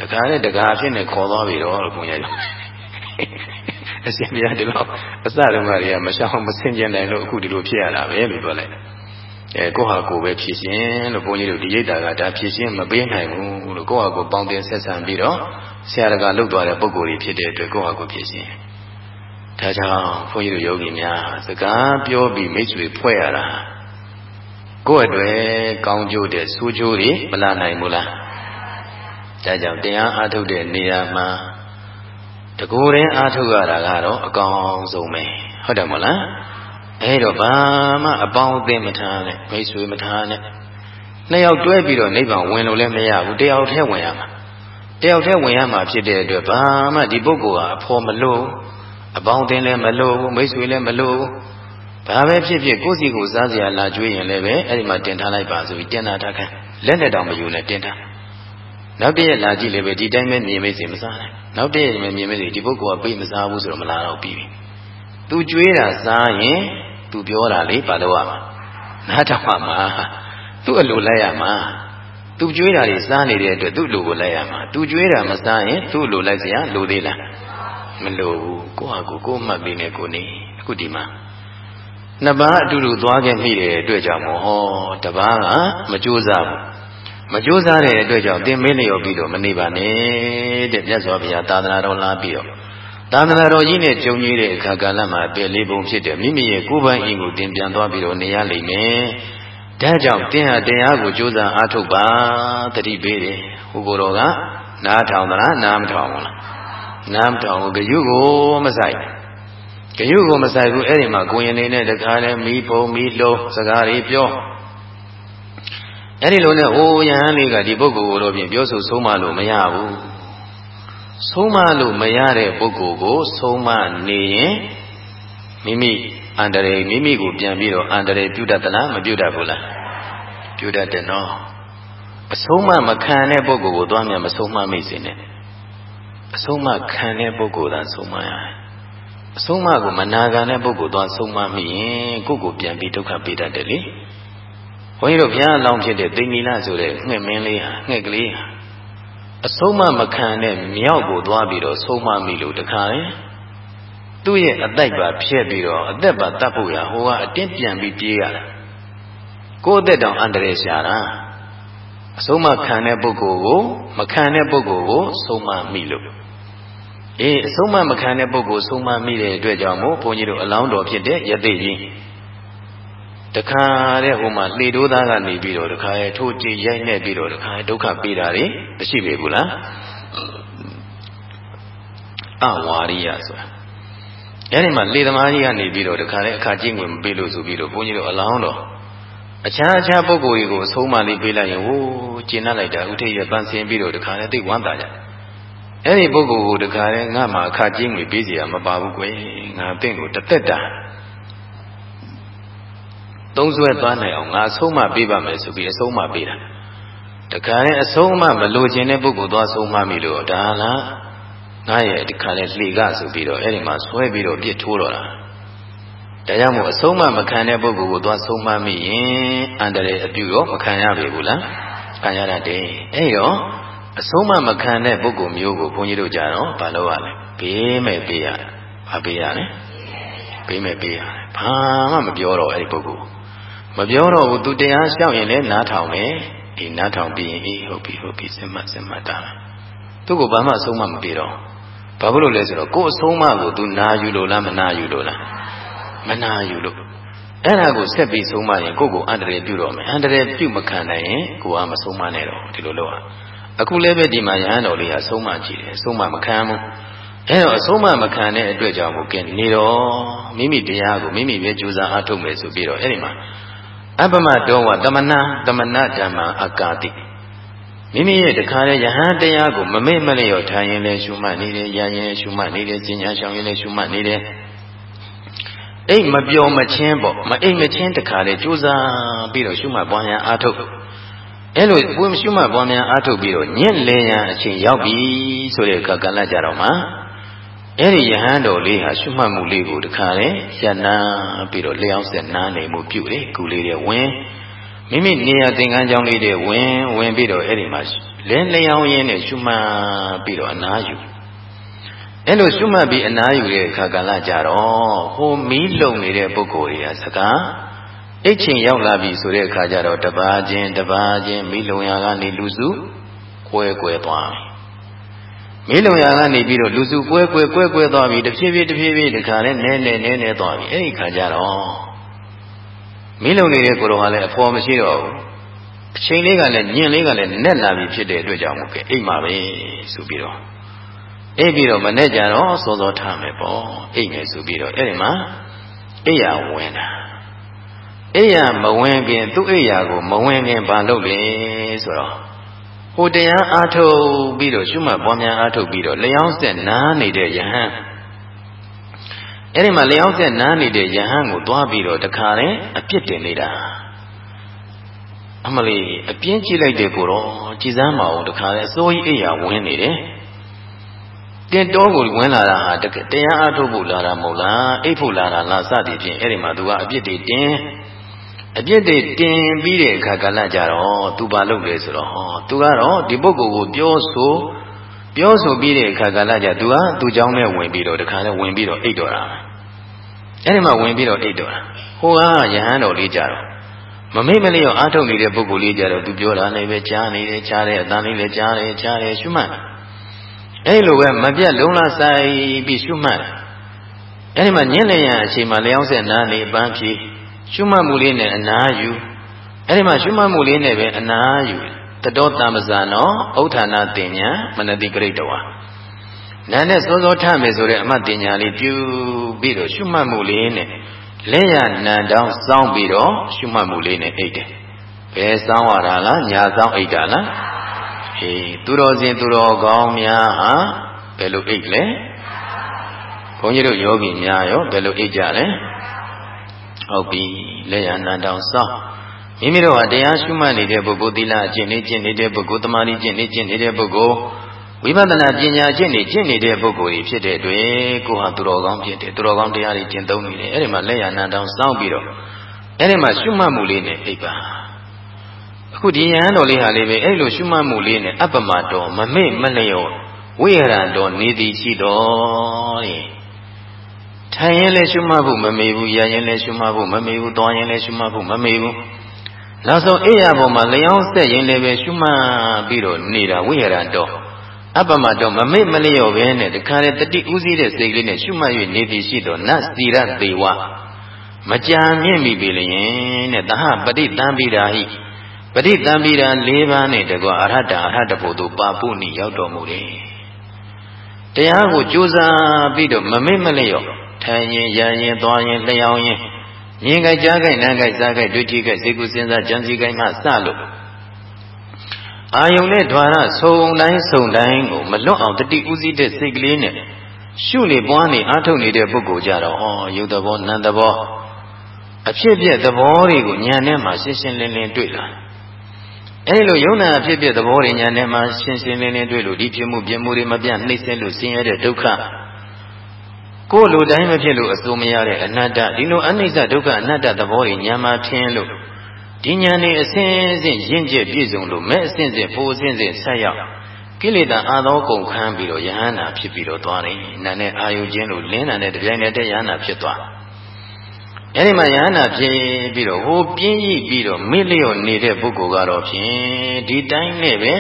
တကာနဲ့တကာဖြစ်နေခေါ်သွားပြီတော့လို့ဘုန်းကြီးအရှင်ဘုရားဒီလိုအစတုန်းကတည်းကမရှောင်မစင်ကြင်နိုင်လို့အခုဒီလိုဖြစ်ရတာပဲလို့ပြောလိုက်အဲကိုဟာကိုပဲဖြစ်ရှင်လို့ဘုန်းကြီးတို့ဒီရိတ်တာကဒါဖြစ်ရှင်မပေးနိုင်ဘူးလို့ကိုဟာကိုပေါင်းတင်ဆက်ဆံပြီးတော့ဆရာတကာလှုပ်သွားတဲ့ပုံကိုယ်ကြီးဖြစ်တဲ့အတွက်ကိုဟာကိုဖြစ်ရှင်ဒါကြောင့်ဘုန်းကြီးတို့ယောဂီများစကားပြောပြီးမိတ်ဆွေဖွဲ့ရတာ ကိုယ့်အတွက်ကောင်းကျိုးတဲ့ဆိုးကျိုးတွေမလာနိုင်ဘူးလားဒါကြောင့်တရားအားထုတ်တဲ့နေရာမှာတကူရင်အားထုတ်ရတာကတော့အကောင်းဆုံးပဲဟုတ်တယ်မလားအဲ့တော့ဘာမှအပေါင်းအသင်းမထားနဲ့မိတ်ဆွေမထားနဲ့နှစ်ယောက်တွဲပြီးတော့နိဗ္ဗာန်ဝင်လို့လည်းမရဘူးတယောက်တည်းဝင်ရမှာတယောက်တည်းဝင်ရမှာဖြစ်တဲ့အတွက်ဘာမှဒီပုဂ္ဂိုလ်ဟာအဖော်မလို့အပေါင်းအသင်းလည်းမလို့မိတ်ဆွေလည်းမလို့ ဒါပဲဖြစ်ဖြစ်ကိုယ့်စီကိုစားစရာလာကျွေးရင်လည်းပဲအဲ့ဒီမှာတင်ထားလိုက်ပါဆိုပြီးတင်တာထားခိုင်းလက်နဲ့တောင်မယူနဲ့တင်ထားနောက်တည့်ရက်လာကြည့်လည်းပဲဒီတိုင်းပဲမြင်မိစေမစားနဲ့နောက်တည့်ရက်မြင်မိစေဒီပုဂ္ဂိုလ်ကပြေးမစားဘူးဆိုတော့မလာတော့ပြီးပြီသူကျွေးတာစားရင်သူပြောတာလေဘာလို့ရမှာနားထောင်ပါမှာသူ့အလိုလိုက်ရမှာသူကျွေးတာတွေစားနေတဲ့အတွက်သူ့လိုကိုလိုက်ရမှာသူကျွေးတာမစားရင်သူ့လိုလိုက်စရာလိုသေးလားမလိုဘူးကိုယ့်ဟာကိုယ်ကိုယ်မှတ်ပြီးနေကိုနေအခုဒီမှာ နှစ်ပါးအတူတူသွားခဲ့မိတဲ့အတွက်ကြောင့်မောဟောတပားကမကြိုးစားဘူးမကြိုးစားတဲ့အတွက်ကြောင့်သင်မင်းလျော်ပြီးတော့မနေပါနဲ့တဲ့မြတ်စွာဘုရားသာသနာတော်လာပြီးတော့သာသနာတော်ကြီးနဲ့ကြုံကြီးတဲ့အခါကာလမှာပယ်လေးပုံဖြစ်တဲ့မိမိရဲ့ကိုယ်ပိုင်အင်ကိုတင်ပြန်သွားပြီးတော့နေရလိမ့်မယ်။ဒါကြောင့်တင်းဟာတရားကိုကြိုးစားအားထုတ်ပါတတိပေးတယ်။ဟိုကိုယ်တော်ကနားထောင်သလားနားမထောင်ဘူးလား။နားမထောင်ဘူးဂယုကိုမဆိုင် ဂယုကိုမဆိုင်ဘူးအဲ့ဒီမှာကိုရင်နေနဲ့တခါလဲမီးဖုံမီးလုံးစကားတွေပြောအဲ့ဒီလိုနဲ့ဟိုယဟန်လေးကဒီပုဂ္ဂိုလ်ကိုတော့ပြင်ပြောဆိုဆုံးမလို့မရဘူးဆုံးမလို့မရတဲ့ပုဂ္ဂိုလ်ကိုဆုံးမနေရင်မိမိအန္တရာယ်မိမိကိုပြန်ပြီးတော့အန္တရာယ်ပြုတတ်သလားမပြုတတ်ဘူးလားပြုတတ်တယ်နော်အဆုံးမမခံတဲ့ပုဂ္ဂိုလ်ကိုသွားမြမဆုံးမမိစေနဲ့အဆုံးမခံတဲ့ပုဂ္ဂိုလ်သာဆုံးမရတယ် အဆုံးမကိုမနာခံတဲ့ပုဂ္ဂိုလ်သွားဆုံးမမိရင်ကိုယ့်ကိုပြန်ပြီးဒုက္ခပေးတတ်တယ်လေဘုန်းကြီးတို့ဘုရားအလောင်းဖြစ်တဲ့သိဏီလဆိုတဲ့ငှက်မင်းလေးဟာငှက်ကလေးဟာအဆုံးမမခံတဲ့မြောက်ကိုသွားပြီးတော့ဆုံးမမိလို့တခါလေသူ့ရဲ့အတိုက်ပါဖြဲ့ပြီးတော့အသက်ပါတတ်ဖို့ရဟိုကအတင်းပြန်ပြီးပြေးရတာကိုယ့်အသက်တောင်အန္တရာယ်ရှာတာအဆုံးမခံတဲ့ပုဂ္ဂိုလ်ကိုမခံတဲ့ပုဂ္ဂိုလ်ကိုဆုံးမမိလို့ အေးအဆုံးမမခံတဲ့ပုဂ္ဂိုလ်ဆုံးမမိတဲ့အတွက်ကြောင့်မို့ဘုန်းကြီးတို့အလောင်းတော်ဖြစ်တဲ့ယသိကြီးတခါတဲ့ဟိုမှာလှေတိုးသားကနေပြီးတော့တခါရဲ့ထိုးကြည့်ရိုက်နေပြီးတော့တခါဒုက္ခပေးတာတွေမရှိပေဘူးလားအဝါရိယဆိုတာအဲဒီမှာလေသမားကြီးကနေပြီးတော့တခါလေအခါကျင့်ဝင်မပေးလို့ဆိုပြီးတော့ဘုန်းကြီးတို့အလောင်းတော်အခြားအခြားပုဂ္ဂိုလ်ကြီးကိုအဆုံးမလေးပေးလိုက်ရင်ဟိုးကျင်လိုက်တာဥထိပ်ရပန်းစင်ပြီးတော့တခါလေသိဝမ်းသာကြ အဲ့ဒီပုဂ္ဂိုလ်ကိုတခါလေငါမှအခါကျင့်ဝင်ပေးစီရမပါဘူးကွယ်ငါတင့်ကိုတသက်တာသုံးဆွဲသွားနိုင်အောင်ငါအဆုံးမပေးပါမယ်ဆိုပြီးအဆုံးမပေးတာတခါလေအဆုံးမမလိုချင်တဲ့ပုဂ္ဂိုလ်သွားဆုံးမမိလို့ဒါလားငါရဲ့ဒီခါလဲလှေကဆိုပြီးတော့အဲ့ဒီမှာဆွဲပြီးတော့ပြစ်ထိုးတော့တာဒါကြောင့်မို့အဆုံးမမခံတဲ့ပုဂ္ဂိုလ်ကိုသွားဆုံးမမိရင်အန္တရာယ်အပြုရောမခံရပြီဘူးလားခံရတတ်တယ်အဲ့တော့ အဆုံးမမခံတဲ့ပုဂ္ဂိုလ်မျိုးကိုဘုန်းကြီးတို့ကြတော့ဘာလို့ရလဲဘေးမဲ့ပေးရဘာပေးရလဲဘေးမဲ့ပေးရဘာမှမပြောတော့အဲ့ဒီပုဂ္ဂိုလ်မပြောတော့ဘူးသူတရားရှောက်ရင်လည်းနားထောင်တယ်ဒီနားထောင်ပြီးရင်အေးဟုတ်ပြီဟုတ်ပြီစင်မစင်မတာသူ့ကိုဘာမှအဆုံးမမပေးတော့ဘာဖြစ်လို့လဲဆိုတော့ကိုယ်အဆုံးမကို तू နာယူလို့လားမနာယူလို့လားမနာယူလို့အဲ့ဒါကိုဆက်ပြီးဆုံးမရင်ကိုယ့်ကိုအန္တရာယ်ပြုတော့မယ်အန္တရာယ်ပြုမခံနိုင်ရင်ကိုယ်ကမဆုံးမနဲ့တော့ဒီလိုလုပ်ရ အခုလည်းပဲဒီမှာရဟန်းတော်လေးကဆုံးမကြည့်တယ်ဆုံးမမခံဘူးအဲ့တော့အဆုံးမမခံတဲ့အတွက်ကြောင့်မို့ကဲနေတော့မိမိတရားကိုမိမိပဲကြိုးစားအားထုတ်မယ်ဆိုပြီးတော့အဲ့ဒီမှာအပမတောဝတမနာတမနာဓမ္မအကာတိမိမိရဲ့တခါလေယဟန်တရားကိုမမေ့မလျော့ထိုင်ရင်လည်းရှုမှတ်နေတယ်ရရင်ရှုမှတ်နေတယ်စဉ္ညာရှောင်ရင်လည်းရှုမှတ်နေတယ်အိတ်မပြောမချင်းပေါ့မအိတ်မချင်းတခါလေကြိုးစားပြီးတော့ရှုမှတ်ပွားများအားထုတ် အဲ့လိုဘုရှုမှတ်ပွားများအားထုတ်ပြီးတော့ညင့်လေရန်အချိန်ရောက်ပြီဆိုတဲ့အခါကလည်းကြတော့မှအဲ့ဒီယဟန်တော်လေးဟာရှုမှတ်မှုလေးကိုတခါလေရနာပြီးတော့လျှောက်ဆက်နားနေမှုပြုတယ်ကုလေးတွေဝင်မိမိနေရာသင်္ကန်းကျောင်းလေးတွေဝင်ဝင်ပြီးတော့အဲ့ဒီမှာလဲလျောင်းရင်းနဲ့ရှုမှတ်ပြီးတော့အနားယူအဲ့လိုရှုမှတ်ပြီးအနားယူတဲ့အခါကလည်းကြတော့ဟိုမီးလုံနေတဲ့ပုဂ္ဂိုလ်တွေကစကား အိတ်ချိန်ရောက်လာပြီဆိုတဲ့အခါကျတော့တပါးချင်းတပါးချင်းမီးလုံရာကနေလူစုကွဲကွဲသွားပြီမီးလုံရာကနေပြီးတော့လူစုကွဲကွဲကွဲကွဲသွားပြီတဖြည်းဖြည်းတဖြည်းဖြည်းတခါလဲနဲနဲနဲနဲသွားပြီအဲ့ဒီခါကျတော့မင်းလုံနေတဲ့ကိုယ်တော်ကလည်းအဖော်မရှိတော့ဘူးအချိန်လေးကလည်းညင်လေးကလည်းနက်လာပြီဖြစ်တဲ့အတွက်ကြောင့်မို့ကဲအိတ်မှာပဲဆိုပြီးတော့အိတ်ပြီးတော့မနဲ့ကြတော့စောစောထားမယ်ပေါ့အိတ်မယ်ဆိုပြီးတော့အဲ့ဒီမှာအိတ်ရဝင်တာ အိယာမဝင်ခင်သူ့အိယာကိုမဝင်ခင်ဘာလုပ်လဲဆိုတော့ဟိုတရားအားထုတ်ပြီးတော့ရှုမှတ်ပွားများအားထုတ်ပြီးတော့လျောင်းဆက်နားနေတဲ့ယဟန်အဲ့ဒီမှာလျောင်းဆက်နားနေတဲ့ယဟန်ကိုသွားပြီးတော့တခါတည်းအပြစ်တင်နေတာအမလီအပြင်းကြည့်လိုက်တဲ့ကိုတော့ကြည်စမ်းမအောင်တခါတည်းအစိုးရအိယာဝင်နေတယ်တင်တောကိုဝင်လာတာဟာတရားအားထုတ်ဖို့လာတာမဟုတ်လားအိတ်ဖို့လာတာလားစသည်ဖြင့်အဲ့ဒီမှာသူကအပြစ်တွေတင် အပြစ်တွေတင်ပြီးတဲ့အခါကလည်းကြတော့သူဘာလုပ်လဲဆိုတော့ဟောသူကတော့ဒီပုဂ္ဂိုလ်ကိုပြောဆိုပြောဆိုပြီးတဲ့အခါကလည်းကြသူကသူ့เจ้าနဲ့ဝင်ပြီးတော့တခါလဲဝင်ပြီးတော့အိတ်တော်တာအဲ့ဒီမှာဝင်ပြီးတော့အိတ်တော်တာဟိုကယဟန်တော်လေးကြတော့မမိတ်မလျော့အားထုတ်နေတဲ့ပုဂ္ဂိုလ်လေးကြတော့သူပြောတာလည်းပဲကြားနေတယ်ကြားတယ်အတန်လေးလည်းကြားတယ်ကြားတယ်ရှုမှတ်အဲ့လိုပဲမပြတ်လုံးလာဆိုင်ပြီးရှုမှတ်အဲ့ဒီမှာညင်လျင်အချိန်မှာလျောင်းဆက်နားနေပန်းဖြီး ရှုမှတ်မှုလေးနဲ့အနာယူအဲ့ဒီမှာရှုမှတ်မှုလေးနဲ့ပဲအနာယူတတောတမ္ပဇာနောဥဋ္ဌာဏတင်ညာမနတိကရိတဝါနာနဲ့စောစောထမယ်ဆိုတဲ့အမှတ်တင်ညာလေးပြုပြီးတော့ရှုမှတ်မှုလေးနဲ့လက်ရနံတောင်းစောင်းပြီးတော့ရှုမှတ်မှုလေးနဲ့အိတ်တယ်ဘယ်စောင်းရတာလားညာစောင်းအိတ်တာလားအေးသူတော်စင်သူတော်ကောင်းများဟာဘယ်လိုအိတ်လဲဘုန်းကြီးတို့ယောဂီများရောဘယ်လိုအိတ်ကြလဲ ဟုတ်ပြီလက်ရနံတောင်စောင့်မိမိတို့ဟာတရားရှုမှတ်နေတဲ့ပုဂ္ဂိုလ်သီလအကျင့်နေကျင့်နေတဲ့ပုဂ္ဂိုလ်တမာတိကျင့်နေကျင့်နေတဲ့ပုဂ္ဂိုလ်ဝိပဿနာပညာကျင့်နေကျင့်နေတဲ့ပုဂ္ဂိုလ်ကြီးဖြစ်တဲ့အတွက်ကိုဟာသူတော်ကောင်းဖြစ်တယ်သူတော်ကောင်းတရားတွေကျင့်သုံးနေတယ်အဲ့ဒီမှာလက်ရနံတောင်စောင့်ပြီးတော့အဲ့ဒီမှာရှုမှတ်မှုလေးနဲ့အိပ်ပါအခုဒီယဟန်တော်လေးဟာလေးပဲအဲ့လိုရှုမှတ်မှုလေးနဲ့အပ္ပမတော်မမေ့မလျော့ဝိရံတော်နေသည်ရှိတော်တဲ့ ထိုင်ရင်လည်းရှုမှတ်ဖို့မမေ့ဘူးရရင်လည်းရှုမှတ်ဖို့မမေ့ဘူးတောင်းရင်လည်းရှုမှတ်ဖို့မမေ့ဘူးနောက်ဆုံးအိယာပေါ်မှာလျောင်းဆက်ရင်လည်းပဲရှုမှတ်ပြီးတော့နေတာဝိရံတော်အပ္ပမတော်မမေ့မလျော့ပဲနဲ့တခါလေတတိဥစည်းတဲ့စိတ်ကလေးနဲ့ရှုမှတ်၍နေသည်ရှိတော်နတ်စီရသေဝမကြံမြင့်မိပြီလျင်တဲ့တဟပฏิတံပိဓာဟိပฏิတံပိဓာ၄ပါးနဲ့တကွာအရဟတအရဟတဘုသူပါပုနိရောက်တော်မူတယ်တရားကိုကြိုးစားပြီးတော့မမေ့မလျော့ ထိုင်ရင်ရရင်သွားရင်လျှောင်းရင်မြင်ကြိုက်ကြားကြိုက်နားကြိုက်စားကြိုက်တွေ့ကြည့်ကြိုက်စိတ်ကူးစဉ်းစားကြံစည်ကြိုက်မှစလို့အာယုန်နဲ့ဓာရဆုံတိုင်းဆုံတိုင်းကိုမလွတ်အောင်တတိဥစည်းတဲ့စိတ်ကလေးနဲ့ရှုနေပွားနေအားထုတ်နေတဲ့ပုဂ္ဂိုလ်ကြတော့ဩယုတ်တဘောနံတဘောအဖြစ်ပြက်သဘောတွေကိုဉာဏ်နဲ့မှရှင်းရှင်းလင်းလင်းတွေ့လာအဲဒီလိုယုံနာအဖြစ်ပြက်သဘောတွေဉာဏ်နဲ့မှရှင်းရှင်းလင်းလင်းတွေ့လို့ဒီဖြစ်မှုပြမှုတွေမပြတ်နှိမ့်ဆက်လို့ဆင်းရဲတဲ့ဒုက္ခ ကိုယ်လိုတိုင်းမဖြစ်လို့အစိုးမရတဲ့အနတ္တဒီလိုအနိစ္စဒုက္ခအနတ္တသဘောတွေဉာဏ်မှာထင်လို့ဒီဉာဏ်နဲ့အစဉ်အစဉ်ရင့်ကျက်ပြည့်စုံလို့မဲ့အစဉ်စဉ်ပိုအစဉ်စဉ်ဆက်ရောက်ကိလေသာအာသောကုန်ခန်းပြီးတော့ယဟန္တာဖြစ်ပြီးတော့သွားတယ်။နာနဲ့အာယုခြင်းလို့လင်းတာနဲ့တပြိုင်တည်းတည်းယဟန္တာဖြစ်သွား။အဲဒီမှာယဟန္တာဖြစ်ပြီးတော့ဟိုပြင်းကြီးပြီးတော့မေ့လျော့နေတဲ့ပုဂ္ဂိုလ်ကတော့ဖြင့်ဒီတိုင်းနဲ့ပဲ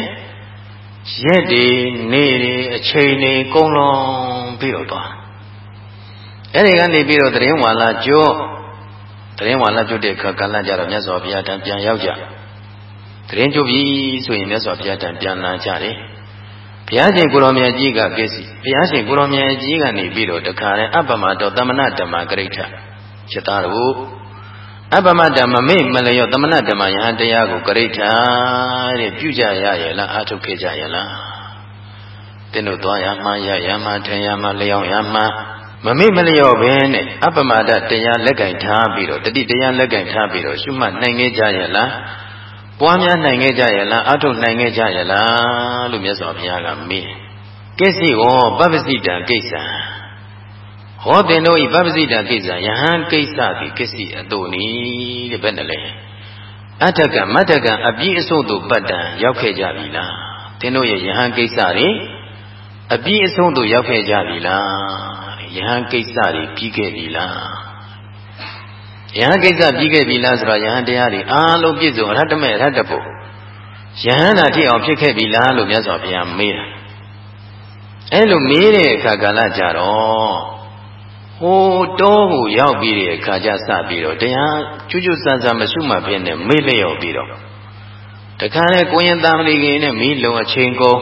ရက်တွေနေတွေအချိန်တွေကုန်လွန်ပြီးတော့သွား အဲ့ဒီကနေပြီးတော့တရင်ဝါလာကျွတ်တရင်ဝါလာကျွတ်တဲ့အခါကလန့်ကြတော့မြတ်စွာဘုရားတန်ပြန်ရောက်ကြတရင်ကျွတ်ပြီဆိုရင်မြတ်စွာဘုရားတန်ပြန်လာကြတယ်ဘုရားရှင်ကိုရောင်မြတ်ကြီးကကိစ္စဘုရားရှင်ကိုရောင်မြတ်ကြီးကနေပြီးတော့တခါတည်းအပ္ပမတော်တမနာဓမ္မဂရိဋ္ဌจิตသားတို့အပ္ပမဓမ္မမေ့မလျော့တမနာဓမ္မယဟန်တရားကိုဂရိဋ္ဌတဲ့ပြုကြရရဲ့လားအာထုတ်ခဲ့ကြရဲ့လားတင်းတို့သွားရမှရရမှထိုင်ရမှလျောင်းရမှ မမေ့မလျော့ပဲနဲ့အပမဒတရားလက်ကင်ထားပြီးတော့တတိတရားလက်ကင်ထားပြီးတော့ရှုမှတ်နိုင်ခဲ့ကြရဲ့လားပွားများနိုင်ခဲ့ကြရဲ့လားအထုနိုင်ခဲ့ကြရဲ့လားလို့မြတ်စွာဘုရားကမေးကိစ္စဟောပပ္ပစိတံကိစ္စဟောတင်တို့ဤပပ္ပစိတံကိစ္စယဟန်ကိစ္စဒီကိစ္စအတုနီတဲ့ဘယ်နဲ့လဲအထကမထကအပြည့်အစုံသို့ပတ်တံရောက်ခဲ့ကြပြီလားတင်တို့ရဲ့ယဟန်ကိစ္စတွေအပြည့်အစုံသို့ရောက်ခဲ့ကြပြီလား ယဟန်ကိစ္စတွေပြီးခဲ့ပြီလားယဟန်ကိစ္စပြီးခဲ့ပြီလားဆိုတော့ယဟန်တရားတွေအားလုံးပြည့်စုံအရဟတမေအရဟတဖို့ယဟန်နာဖြစ်အောင်ဖြစ်ခဲ့ပြီလားလို့မြတ်စွာဘုရားမေးတာအဲလိုမေးတဲ့အခါကာလကြတော့ဟိုတောကိုရောက်ပြီးတဲ့အခါကျစပြီးတော့တရားကျွကျွဆန်းဆန်းမရှုမှတ်ဘဲနဲ့မေ့လျော့ပြီးတော့တခါလေကိုရင်သားမလီကြီးနဲ့မိလုံအချိန်ကုန်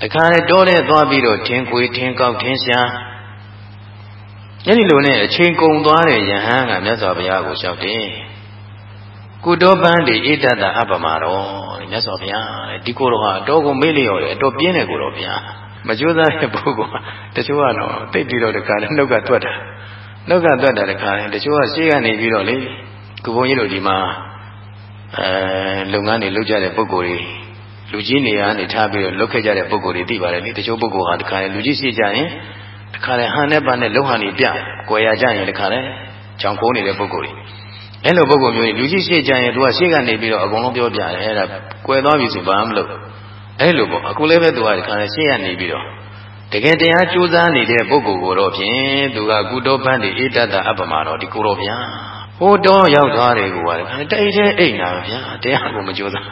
တခါလေတောထဲသွားပြီးတော့ထင်းခွေထင်းကောက်ထင်းရှာ အဲ့ဒီလိုနဲ့အချိန်ကုန်သွားတဲ့ယဟန်ကမြတ်စွာဘုရားကိုလျှောက်တယ်ကုတောပန်းဒီဣတတအပမတော်မြတ်စွာဘုရားဒီကိုယ်တော်ဟာအတော်ကိုမေ့လျော်တယ်အတော်ပြင်းတယ်ကိုယ်တော်ဘုရားမကြိုးစားတဲ့ပုဂ္ဂိုလ်ကတချို့ကတော့တိတ်ပြီးတော့တခါနဲ့နှုတ်ကတွက်တာနှုတ်ကတွက်တာတခါနဲ့တချို့ကရှေ့ကနေပြီးတော့လေကုဘုန်းကြီးတို့ဒီမှာအဲလုပ်ငန်းတွေလုပ်ကြတဲ့ပုဂ္ဂိုလ်တွေလူကြီးနေရာနေထားပြီးတော့လုပ်ခဲ့ကြတဲ့ပုဂ္ဂိုလ်တွေသိပါတယ်လေတချို့ပုဂ္ဂိုလ်ဟာတခါနဲ့လူကြီးရှိကြရင် တခါနဲ့ဟန်နဲ့ပန်းနဲ့လုံဟန်နေပြကွယ်ရကြရင်တခါနဲ့ကြောင်ကိုးနေတဲ့ပုဂ္ဂိုလ်တွေအဲ့လိုပုဂ္ဂိုလ်မျိုးလူကြီးရှိကြရင်သူကရှေ့ကနေပြီးတော့အကုန်လုံးပြောပြတယ်အဲ့ဒါကွယ်သွားပြီဆိုဘာမှမလုပ်အဲ့လိုပေါ့အခုလည်းပဲသူကတခါနဲ့ရှေ့ကနေပြီးတော့တကယ်တရားကြိုးစားနေတဲ့ပုဂ္ဂိုလ်ကိုတော့ဖြင့်သူကကုတောပန်းဒီဣတတအပ္ပမတော်ဒီကိုတော့ဗျာဟိုတော့ရောက်သွားတယ်ကွာတိတ်တဲ့အိမ်နာဗျာတရားကိုမကြိုးစား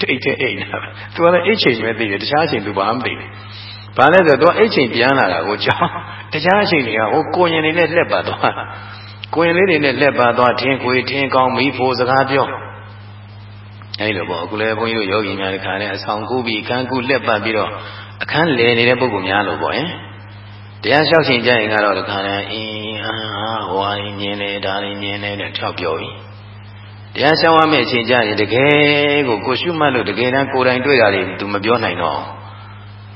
တိတ်တဲ့အိမ်နာသူကလည်းအိတ်ချိန်ပဲသိတယ်တခြားအချိန်သူဘာမှမသိဘူး ဘာလဲဆိုတော့သူကအိတ်ချိန်ပြန်လာတာကိုကြောင်းတခြားအချိန်တွေကဟိုကိုရင်နေနဲ့လက်ပါသွားကိုရင်လေးတွေနဲ့လက်ပါသွားထင်းခွေထင်းကောင်းမိဖို့စကားပြောအဲဒီလိုပေါ့အခုလည်းဘုန်းကြီးတို့ယောဂီများတခါနဲ့အဆောင်ကူပြီးကန်းကူလက်ပတ်ပြီးတော့အခန်းလည်နေတဲ့ပုဂ္ဂိုလ်များလို့ပေါ့ဟင်တရားလျှောက်ချိန်ကြရင်ကတော့တခါနဲ့အင်းအာဟွာရင်းမြင်နေဒါရင်းမြင်နေတဲ့ထောက်ပြောပြီတရားရှောင်းရမယ့်အချိန်ကြရင်တကယ်ကိုကိုရှုမှတ်လို့တကယ်တမ်းကိုယ်တိုင်တွေ့တာတွေသူမပြောနိုင်တော့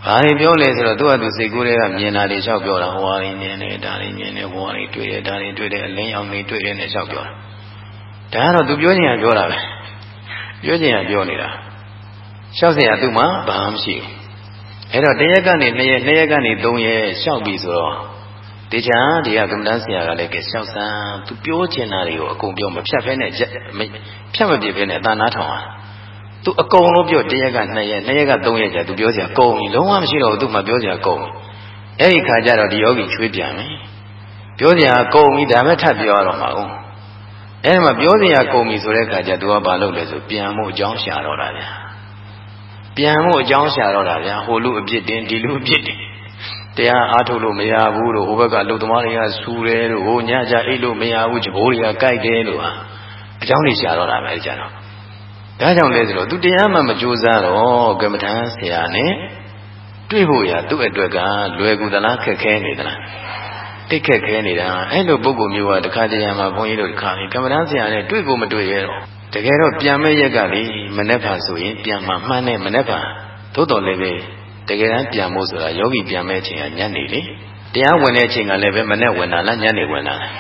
ဘာတွေပြောလဲဆိုတော့သူ့အတူစိတ်ကူးတွေကမြင်တာတွေလျှောက်ပြောတာဟွာရင်းမြင်နေဒါရင်းမြင်နေဟွာရင်းတွေ့တယ်ဒါရင်းတွေ့တယ်အလင်းရောင်တွေတွေ့တယ်နဲ့လျှောက်ပြောတာဒါကတော့သူပြောချင်ရပြောတာပဲပြောချင်ရပြောနေတာလျှောက်เสียသူ့မှာဘာမှမရှိဘူးအဲ့တော့တရက်ကနေနှစ်ရက်နှစ်ရက်ကနေသုံးရက်လျှောက်ပြီဆိုတော့တေချာဒီကကမ္ဘာဆရာကလည်းကဲလျှောက်စမ်းသူပြောချင်တာတွေကိုအကုန်ပြောမဖြတ်ဖဲနဲ့ဖြတ်မပြစ်ဖဲနဲ့အသာနားထောင်တာ သူအကုန်လုံးပြောတရက်ကနှစ်ရက်နှစ်ရက်ကသုံးရက်ကြာသူပြောစရာကုန်ပြီလုံးဝမရှိတော့ဘူးသူမှပြောစရာကုန်ပြီအဲ့ဒီခါကျတော့ဒီယောဂီချွေးပြန်မယ်ပြောစရာကုန်ပြီဒါပဲထပ်ပြောရတော့မှာဦးအဲ့ဒီမှာပြောစရာကုန်ပြီဆိုတဲ့ခါကျသူကဘာလုပ်လဲဆိုပြန်မှုအကြောင်းရှာတော့တာဗျာပြန်မှုအကြောင်းရှာတော့တာဗျာဟိုလူအပြစ်တင်ဒီလူအပြစ်တင်တရားအားထုတ်လို့မရဘူးလို့ဟိုဘက်ကလုံသမားတွေကဆူတယ်လို့ဟိုညကြအိတ်လို့မရဘူးဂျဘိုးတွေကကြိုက်တယ်လို့ဟာအကြောင်းတွေရှာတော့တာပဲကြတော့ ဒါကြောင့်လဲဆိုတော့သူတရားမှမကြိုးစားတော့ကမ္မထမ်းဆရာနဲ့တွေ့ဖို့ရသူ့အတွက်ကလွယ်ကူသလားခက်ခဲနေသလားတိတ်ခက်ခဲနေတာအဲ့လိုပုဂ္ဂိုလ်မျိုးကတခါတည်းမှာဘုန်းကြီးတို့တခါကမ္မထမ်းဆရာနဲ့တွေ့ကိုမတွေ့ရတော့တကယ်တော့ပြန်မဲ့ရက်ကလေမနှက်ဖာဆိုရင်ပြန်မှမှန်းနဲ့မနှက်ဖာသို့တော်လည်းပဲတကယ်တမ်းပြန်ဖို့ဆိုတာယောဂီပြန်မဲ့အချိန်ကညနေလေတရားဝင်တဲ့အချိန်ကလည်းပဲမနှက်ဝင်တာလားညနေဝင်တာလား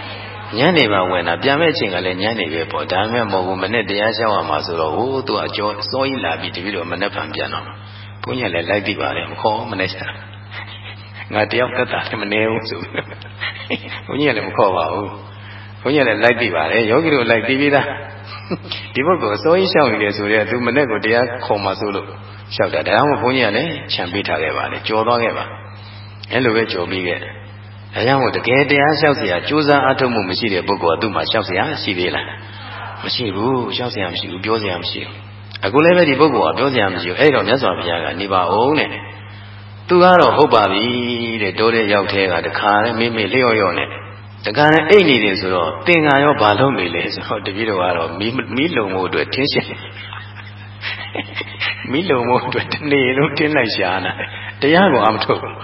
ညနေပါဝင်တာပြန်မဲ့ချိန်ကလည်းညနေပဲပေါ့ဒါမှမဟုတ်ဘူးမနေ့တရားရှောက်ရမှာဆိုတော့ဟိုသူအကျော်စောကြီးလာပြီးတပည့်တော်မနေ့ဖန်ပြန်တော့ဘုန်းကြီးလည်းလိုက်သိပါလေမခေါ်မနေ့ရှာငါတယောက်သက်တာလည်းမနေဘူးဆိုဘုန်းကြီးလည်းမခေါ်ပါဘူးဘုန်းကြီးလည်းလိုက်သိပါလေယောဂီတို့လိုက်သိပြီးသားဒီဘုတ်ကိုအစိုးရရှောက်နေတယ်ဆိုတော့သူမနေ့ကတရားခေါ်မှဆိုလို့ရှောက်တာဒါမှမဟုတ်ဘုန်းကြီးကလည်းခြံပေးထားခဲ့ပါလေကြော်သွားခဲ့ပါအဲ့လိုပဲကြော်ပြီးခဲ့ ဒါကြောင့်မို့တကယ်တရားလျှောက်เสียကြိုးစားအထုတ်မှုမရှိတဲ့ပုဂ္ဂိုလ်ကသူ့မှာလျှောက်เสียရှိသေးလားမရှိဘူးလျှောက်เสียမရှိဘူးပြောเสียမရှိဘူးအခုလည်းပဲဒီပုဂ္ဂိုလ်ကပြောเสียမရှိဘူးအဲ့တော့မြတ်စွာဘုရားကနေပါအောင်တဲ့သူကတော့ဟုတ်ပါပြီတဲ့တိုးတဲ့ရောက်သေးတာတခါနဲ့မိမိလျော့လျော့နဲ့တခါနဲ့အိတ်နေတယ်ဆိုတော့တင်္ကာရောဘာလုပ်နေလဲဆိုတော့တပည့်တော်ကတော့မီးမီးလုံမှုအတွက်ထင်းရှင်မီးလုံမှုအတွက်တနေ့လုံးတင်းလိုက်ရှာနေတရားကိုအမထုတ်ဘူး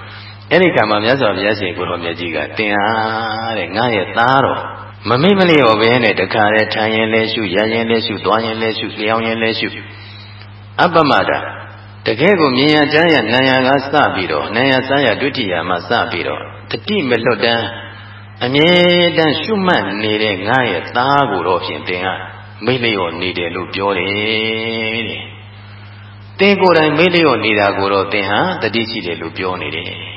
အဲ့ဒီကံမှာမြတ်စွာဘုရားရှင်ကိုတော်မြတ်ကြီးကတင်အားတဲ့ငါရဲ့သားတော်မမိတ်မလျော်ဘဲနဲ့တခါတည်းထိုင်ရင်လဲရှုရရင်လဲရှုသွားရင်လဲရှုလျောင်းရင်လဲရှုအပ္ပမတာတကယ်ကိုမြင်ရကြရနာယကစပြီးတော့နာယစားရဒုတိယမှာစပြီးတော့တတိမလွတ်တမ်းအမြဲတမ်းရှုမှတ်နေတဲ့ငါရဲ့သားကိုတော့ဖြင့်တင်ကမိတ်လျော်နေတယ်လို့ပြောတယ်တဲ့သင်ကိုယ်တိုင်မိတ်လျော်နေတာကိုတော့သင်ဟာတတိရှိတယ်လို့ပြောနေတယ်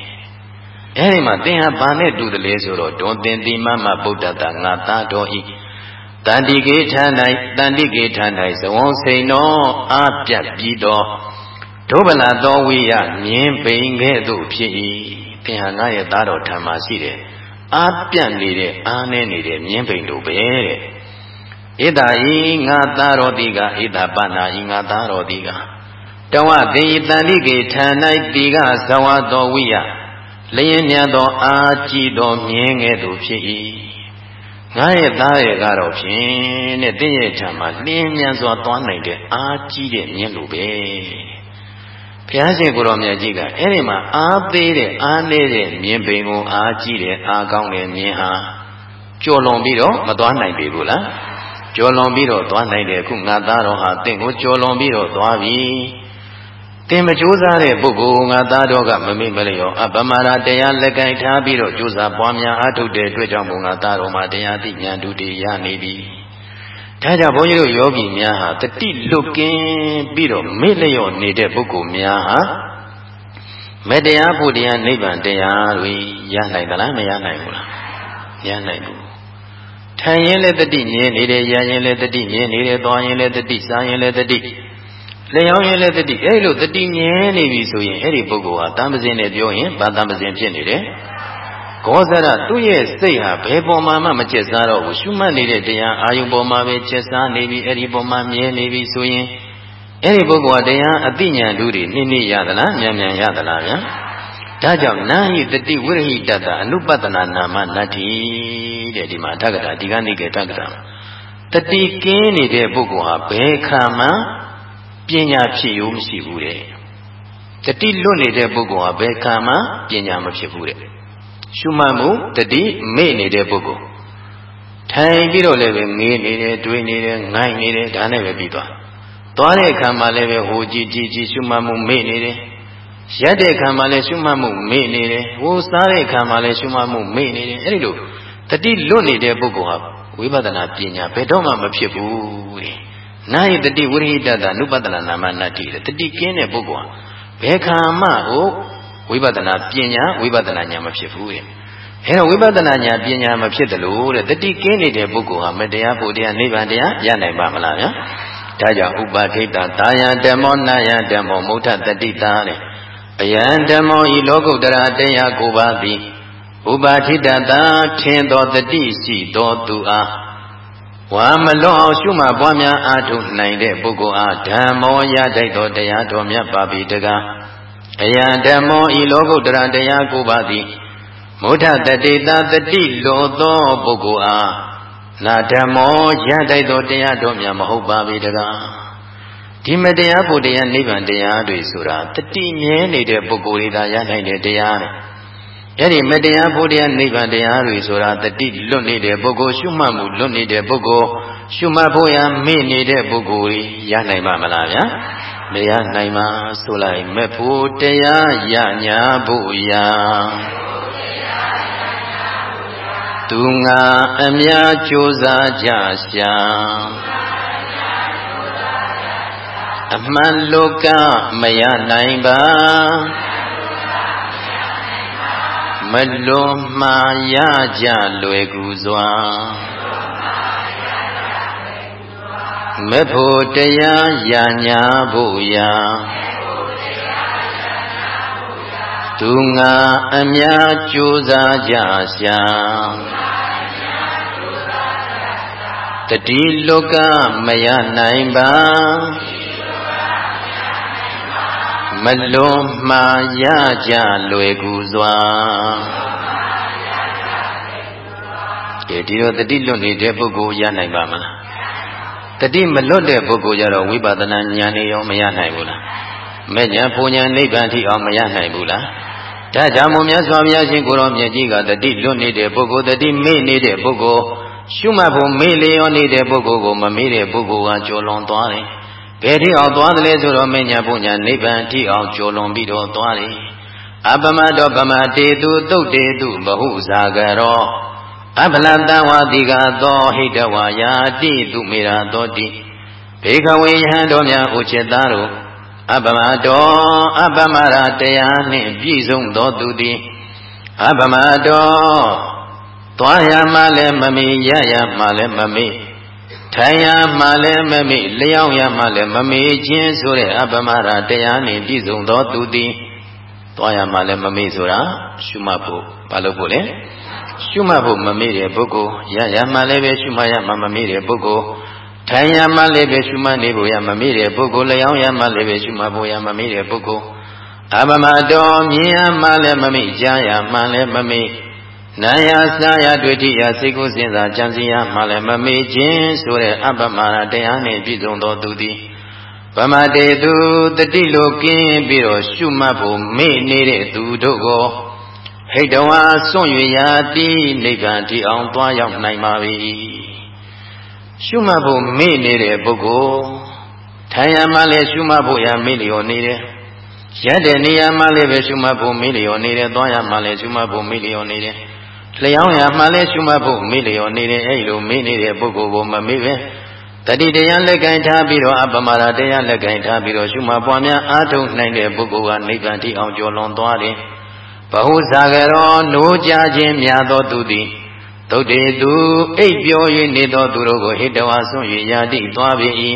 အဲဒီမှာသင်ဟာဘာနဲ့တူတယ်လဲဆိုတော့ဒွန်သင်တိမမဗုဒ္ဓတာငါသားတော်ဤတန်တိကေထ၌တန်တိကေထ၌ဇဝံစိန်တော်အာပြတ်ပြီးတော့ဒုဗလာတော်ဝိယမြင်းပိန်ခဲ့သို့ဖြစ်၏သင်ဟာငါရဲ့သားတော်ထံမှာရှိတယ်အာပြတ်နေတဲ့အာနေနေတဲ့မြင်းပိန်တို့ပဲတဲ့ဣဒာဤငါသားတော်တိကဣဒာပနာဤငါသားတော်တိကတဝသေတန်တိကေထံ၌တိကဇဝတော်ဝိယ လျင်မြတ်သောအာကြည်သောမြင်းငယ်သူဖြစ်၏ငါရဲ့သားရဲ့ကတော့ဖြင့်တဲ့တင့်ရဲ့ထံမှာလျင်မြန်စွာသွားနိုင်တဲ့အာကြည်တဲ့မြင်းလိုပဲဘုရားရှင်ကိုရောမြတ်ကြီးကအဲ့ဒီမှာအားသေးတဲ့အားနေတဲ့မြင်ပင်ကိုအားကြည့်တဲ့အားကောင်းတဲ့မြင်ဟာကြော်လွန်ပြီးတော့မသွားနိုင်ပြီဘူးလားကြော်လွန်ပြီးတော့သွားနိုင်တယ်အခုငါသားတော်ဟာတင့်ကိုကြော်လွန်ပြီးတော့သွားပြီ တင်မကြိုးစားတဲ့ပုဂ္ဂိုလ်ငါသားတော်ကမမေ့မလျော်အပမရာတရားလက်ကင်ထားပြီးတော့ကြိုးစားပွားများအားထုတ်တဲ့အတွက်ကြောင့်ဘုံငါသားတော်မှာတရားသိဉာဏ်ဒုတိယရနေပြီဒါကြောင့်ဘုန်းကြီးတို့ယောဂီများဟာတတိလွတ်ကင်းပြီးတော့မေ့လျော့နေတဲ့ပုဂ္ဂိုလ်များဟာမေတ္တရားဖို့တရားနိဗ္ဗာန်တရားတွေရနိုင်သလားမရနိုင်ဘူးလားရနိုင်ဘူးထိုင်ရင်လည်းတတိမြင်နေတယ်ရရင်လည်းတတိမြင်နေတယ်သွားရင်လည်းတတိစားရင်လည်းတတိ လျှောင်းရင်လည်းတတိအဲ့လိုတတိမြင်နေပြီဆိုရင်အဲ့ဒီပုဂ္ဂိုလ်ဟာတန်ပစင်နဲ့ပြောရင်ဘာတန်ပစင်ဖြစ်နေတယ်ဂောဇရသူ့ရဲ့စိတ်ဟာဘယ်ပေါ်မှာမှမကျက်စားတော့ဘူးရှုမှတ်နေတဲ့တရားအာယုပေါ်မှာပဲကျက်စားနေပြီအဲ့ဒီပေါ်မှာမြဲနေပြီဆိုရင်အဲ့ဒီပုဂ္ဂိုလ်ဟာတရားအသိဉာဏ်ဓုတွေနှိမ့်နှိမ့်ရသလားမြန်မြန်ရသလားဗျာဒါကြောင့်နာဟိတတိဝိရဟိတတအနုပတနာနာမနတ္တိတဲ့ဒီမှာဓဂ္ဂတာဒီကနေ့ကဓဂ္ဂတာတတိကင်းနေတဲ့ပုဂ္ဂိုလ်ဟာဘယ်ခါမှ ပညာဖြစ်ရိုးမရှိဘူးတဲ့တတိလွတ်နေတဲ့ပုဂ္ဂိုလ်ဟာဘယ်ခါမှပညာမဖြစ်ဘူးတဲ့ရှုမှတ်မှုတတိမေ့နေတဲ့ပုဂ္ဂိုလ်ထိုင်ပြီးတော့လည်းပဲငေးနေတယ်တွေးနေတယ်ငိုင်းနေတယ်ဒါနဲ့ပဲပြီးသွားသွားတဲ့အခါမှာလည်းပဲဟိုကြည့်ကြည့်ကြည့်ရှုမှတ်မှုမေ့နေတယ်ရက်တဲ့အခါမှာလည်းရှုမှတ်မှုမေ့နေတယ်ဟိုစားတဲ့အခါမှာလည်းရှုမှတ်မှုမေ့နေတယ်အဲ့ဒီလိုတတိလွတ်နေတဲ့ပုဂ္ဂိုလ်ဟာဝိပဿနာပညာဘယ်တော့မှမဖြစ်ဘူးတဲ့ နာယတတိဝိရိတတနုပတနာနာမနတ္တိတဲ့တတိကင်းတဲ့ပုဂ္ဂိုလ်ဟာဘယ်ခါမှဟိုဝိပဿနာပညာဝိပဿနာဉာဏ်မဖြစ်ဘူးတဲ့အဲတော့ဝိပဿနာဉာဏ်ပညာမဖြစ်တယ်လို့တဲ့တတိကင်းနေတဲ့ပုဂ္ဂိုလ်ဟာမတရားဖို့တရားနိဗ္ဗာန်တရားရနိုင်ပါမလားဗျာဒါကြောင့်ဥပါထိတတာယဓမ္မောနာယဓမ္မောမုဋ္ဌတတိတာတဲ့အယံဓမ္မောဤလောကုတ္တရာတရားကိုပါသည်ဥပါထိတတာထင်သောတတိရှိသောသူအား ဝါမလွန်အောင်ရှုမှတ်ပွားများအားထုတ်နိုင်တဲ့ပုဂ္ဂိုလ်အားဓမ္မောရတိုက်သောတရားတော်မြတ်ပါပြီတကားအယံဓမ္မောဤလောကုတ္တရာတရားကိုပါသည်မုဋ္ဌတတိတာတတိလောသောပုဂ္ဂိုလ်အားနာဓမ္မောရတိုက်သောတရားတော်များမဟုတ်ပါပေတကားဒီမတရားဖို့တရားနိဗ္ဗာန်တရားတွေဆိုတာတတိမြဲနေတဲ့ပုဂ္ဂိုလ်တွေသာရနိုင်တဲ့တရားနဲ့ အဲ့ဒီမတရားဖို့တရားနိဗ္ဗာန်တရားတွေဆိုတာတတိလွတ်နေတဲ့ပုဂ္ဂိုလ်ရှုမှတ်မှုလွတ်နေတဲ့ပုဂ္ဂိုလ်ရှုမှတ်ဖို့ရမေ့နေတဲ့ပုဂ္ဂိုလ်ရနိုင်ပါမလားဗျာမရနိုင်ပါဆိုလိုက်မဲ့ဖို့တရားရညာဖို့ရာသူငါအများကြိုးစားကြရှာအမှန်လောကမရနိုင်ပါ မလွန်မှားရကြလွယ်ကူစွာမေဖို့တရားရာညာဖို့ရာသူငါအများကြိုးစားကြရှာတတိလောကမရနိုင်ပါ မလွန်မှားရကြလွယ်ကူစွာကဲဒီတော့တတိလွတ်နေတဲ့ပုဂ္ဂိုလ်ရနိုင်ပါမလားတတိမလွတ်တဲ့ပုဂ္ဂိုလ်ကြတော့ဝိပဿနာဉာဏ်နေရောမရနိုင်ဘူးလားမဲ့ဉာဏ်ပူဉာဏ်နိဗ္ဗာန်ထိအောင်မရနိုင်ဘူးလားဒါကြောင့်မို့မြတ်စွာဘုရားရှင်ကိုရောမြတ်ကြီးကတတိလွတ်နေတဲ့ပုဂ္ဂိုလ်တတိမေ့နေတဲ့ပုဂ္ဂိုလ်ရှုမှတ်ဖို့မေ့လျောနေတဲ့ပုဂ္ဂိုလ်ကိုမမေ့တဲ့ပုဂ္ဂိုလ်ကကျော်လွန်သွားတယ် ဘယ်ထိအောင်သွားသလဲဆိုတော့မညာပုညာနိဗ္ဗာန်ထိအောင်ကျော်လွန်ပြီးတော့သွားတယ်အပမတောပမတေတုသုတ်တေတုဘဟုဇာကရောအပလတံဝတိကသောဟိတဝါယာတိတုမေရာသောတိဘေခဝေယဟံတော်များဥจิตသားတို့အပမတောအပမရာတရားနှင့်ပြည့်စုံသောသူသည်အပမတောသွားရမှလည်းမမေ့ရရမှလည်းမမေ့ ထိုင်ရမှလည်းမမေ့လျောင်းရမှလည်းမမေ့ခြင်းဆိုတဲ့အပမရာတရားနှင့်ပြည့်စုံသောသူသည်သွားရမှလည်းမမေ့ဆိုတာရှုမှတ်ဖို့ဘာလို့ဖို့လဲရှုမှတ်ဖို့မမေ့တဲ့ပုဂ္ဂိုလ်ရရမှလည်းပဲရှုမှတ်ရမှမမေ့တဲ့ပုဂ္ဂိုလ်ထိုင်ရမှလည်းပဲရှုမှတ်နေဖို့ရမမေ့တဲ့ပုဂ္ဂိုလ်လျောင်းရမှလည်းပဲရှုမှတ်ဖို့ရမမေ့တဲ့ပုဂ္ဂိုလ်အပမတော်မြင်ရမှလည်းမမေ့ကြားရမှလည်းမမေ့ နာယစာယတွေ့တိယစိတ်ကိုစဉ်းစားကြံစည်ရမှလည်းမမေ့ခြင်းဆိုတဲ့အပ္ပမရာတရားနှင့်ပြည့်စုံသောသူသည်ဗမတေသူတတိလိုကင်းပြီးတော့ရှုမှတ်ဖို့မေ့နေတဲ့သူတို့ကိုဟိတဝါစွန့်၍ရာတိနိဗ္ဗာန်ဒီအောင်သွားရောက်နိုင်ပါပြီရှုမှတ်ဖို့မေ့နေတဲ့ပုဂ္ဂိုလ်ထိုင်ရမှလည်းရှုမှတ်ဖို့ရမေ့လျော်နေတယ်ရက်တဲ့နေရာမှလည်းပဲရှုမှတ်ဖို့မေ့လျော်နေတယ်သွားရမှလည်းရှုမှတ်ဖို့မေ့လျော်နေတယ် လျောင်းရမှလည်းရှုမှတ်ဖို့မေ့လျော်နေတယ်အဲ့လိုမေ့နေတဲ့ပုဂ္ဂိုလ်ကိုမမေ့ပဲတတိတရားလက်ကင်ထားပြီးတော့အပမရာတရားလက်ကင်ထားပြီးတော့ရှုမှတ်ပွားများအားထုတ်နိုင်တဲ့ပုဂ္ဂိုလ်ကနိဗ္ဗာန်တိအောင်ကျော်လွန်သွားတယ်ဘဟုဇာကရောနိုးကြခြင်းများသောသူသည်သုတ်တေသူအိပ်ပြော၍နေသောသူတို့ကိုဟိတဝါဆွ၍ယာတိသွားပြီ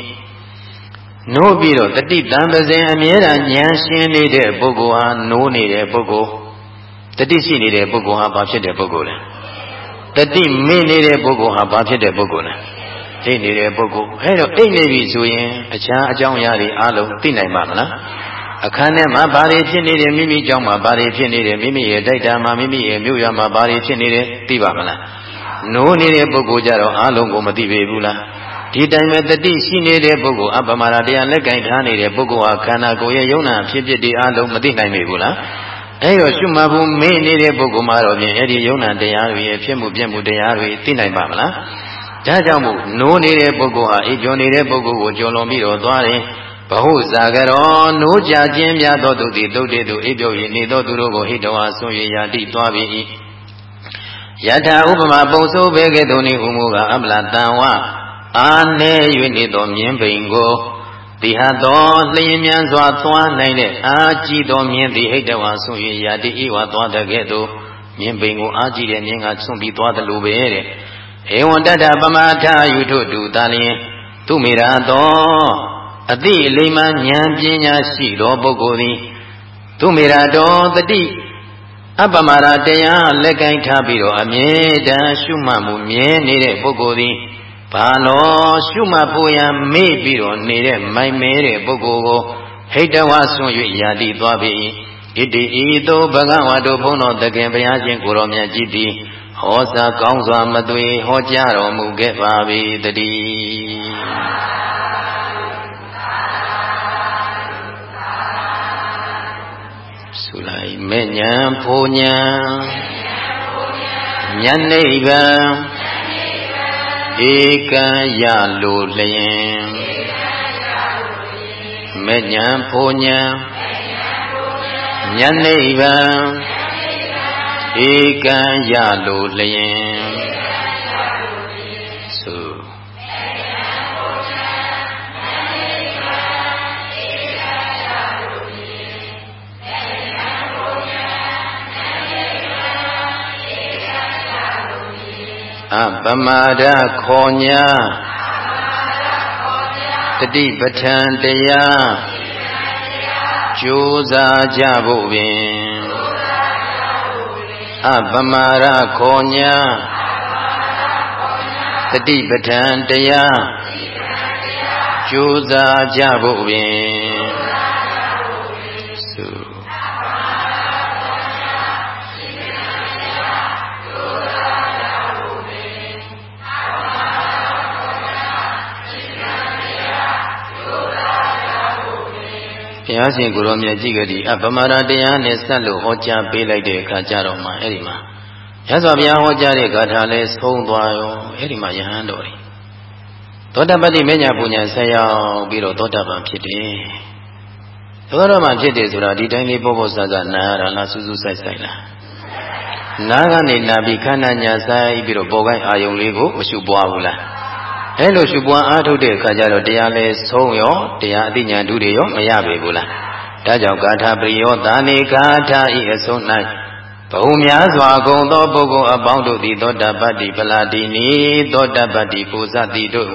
နိုးပြီးတော့တတိတံပဇင်အမြဲတမ်းဉာဏ်ရှင်းနေတဲ့ပုဂ္ဂိုလ်ဟာနိုးနေတဲ့ပုဂ္ဂိုလ် တတိရှိနေတဲ့ပုဂ္ဂိုလ်ဟာဘာဖြစ်တဲ့ပုဂ္ဂိုလ်လဲတတိမေ့နေတဲ့ပုဂ္ဂိုလ်ဟာဘာဖြစ်တဲ့ပုဂ္ဂိုလ်လဲအိတ်နေတဲ့ပုဂ္ဂိုလ်အဲတော့အိတ်နေပြီဆိုရင်အခြားအကြောင်းအရာတွေအလုံးသိနိုင်ပါမလားအခန်းထဲမှာဘာတွေဖြစ်နေတယ်မိမိကြောင့်မှာဘာတွေဖြစ်နေတယ်မိမိရဲ့တိုက်တာမှာမိမိရဲ့မြို့ရမှာဘာတွေဖြစ်နေတယ်သိပါမလားနိုးနေတဲ့ပုဂ္ဂိုလ်ကြတော့အလုံးကိုမသိပေဘူးလားဒီတိုင်းပဲတတိရှိနေတဲ့ပုဂ္ဂိုလ်အပမရာတရားလက်ကင်ထားနေတဲ့ပုဂ္ဂိုလ်ဟာခန္ဓာကိုယ်ရဲ့ယုံနာဖြစ်ဖြစ်ဒီအလုံးမသိနိုင်ပေဘူးလား အဲတော့ရှုမှတ်ဖို့မေ့နေတဲ့ပုဂ္ဂိုလ်မှာတော့ပြင်အဲ့ဒီယုံနာတရားတွေရဲ့ဖြစ်မှုပြက်မှုတရားတွေသိနိုင်ပါမလားဒါကြောင့်မို့နိုးနေတဲ့ပုဂ္ဂိုလ်ဟာအိပ်ကျော်နေတဲ့ပုဂ္ဂိုလ်ကိုကျော်လွန်ပြီးတော့သွားတယ်ဘဟုဇာကရောနိုးကြခြင်းများသောသူသည်တုတ်တေသူအိပ်ကျော်၍နေသောသူတို့ကိုဟိတဝါဆွ၍ယာတိသွားပြီယထာဥပမာပုံစိုးဘေကဲ့သို့နေဟုမူကအမလတန်ဝအာနေ၍နေသောမြင်းပိန်ကို တိဟသောလျင်မြန်စွာသွားနိုင်တဲ့အာကြည့်သောမြင်းသည်ဟိတဝါဆွ၍ယာတိဤဝါသွားတဲ့ကဲ့သို့မြင်းပိန်ကိုအာကြည့်တဲ့မြင်းကဆွန့်ပြီးသွားတယ်လို့ပဲတဲ့ဧဝံတတ္တပမာထယုထုတုတာလျင်သူမေရာသောအတိအလိမ္မာဉာဏ်ပညာရှိသောပုဂ္ဂိုလ်သည်သူမေရာတော်တတိအပမာရတရားလက်ကင်ထားပြီးတော့အမြဲတမ်းရှုမှတ်မှုမြဲနေတဲ့ပုဂ္ဂိုလ်သည် ဘာလို့ရှုမှတ်ဖို့ရမေ့ပြီးတော့နေတဲ့မိုင်မဲတဲ့ပုဂ္ဂိုလ်ကိုဟိတဝါဆွန့်၍ယာတိသွားပြီဣတိဤသို့ဘဂဝါတို့ဘုန်းတော်တခင်ဘုရားရှင်ကိုရောမြတ်ကြည်သည်ဟောစာကောင်းစွာမသွေဟောကြားတော်မူခဲ့ပါ၏တည်းဆိုလိုက်မဲ့ညာဖိုးညာဉာဏ်နိဗ္ဗာန် ဧကံရလိုလျင်မဲ့ညာဖိုးညာဉာဏ်နိဗ္ဗာန်ဧကံရလိုလျင် အပမာဒခောညာတတိပဋ္ဌံတရားကြိုးစားကြဖို့ပင်အပမာရခောညာတတိပဋ္ဌံတရားကြိုးစားကြဖို့ပင် ရားရှင်ကိုရောမြတ်ကြီးကဒီအပမရာတရားနဲ့ဆက်လို့ဟောကြားပေးလိုက်တဲ့အခါကျတော့မှအဲ့ဒီမှာရသော်ဘုရားဟောကြားတဲ့ဂါထာလည်းသုံးသွားရောအဲ့ဒီမှာယဟန်တော်တွေသောတပတ္တိမညာပူညာဆက်ရောက်ပြီးတော့သောတပန်ဖြစ်တယ်သောတပန်ဖြစ်တယ်ဆိုတာဒီတိုင်းလေးပေါ့ပေါ့ဆဆနာရလားစူးစူးဆိုင်ဆိုင်လားနာကနေနာပြီးခန္ဓာညာဆိုင်ပြီးတော့ပေါ်ကိုင်းအာယုံလေးကိုမရှုပွားဘူးလား အဲလိုရှုပွားအားထုတ်တဲ့အခါကျတော့တရားလဲဆုံးရောတရားအသိဉာဏ်ဓုတွေရောမရပေဘူးလားဒါကြောင့်ဂါထာပရိယောသာနေဂါထာဤအဆုံး၌ဘုံများစွာဂုံသောပုဂ္ဂိုလ်အပေါင်းတို့သည်သောတပတ္တိပလာတိနိသောတပတ္တိပုဇတိတို့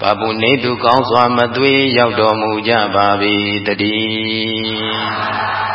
ဘာပုနေတုကောင်းစွာမသွေးရောက်တော်မူကြပါ၏တည်း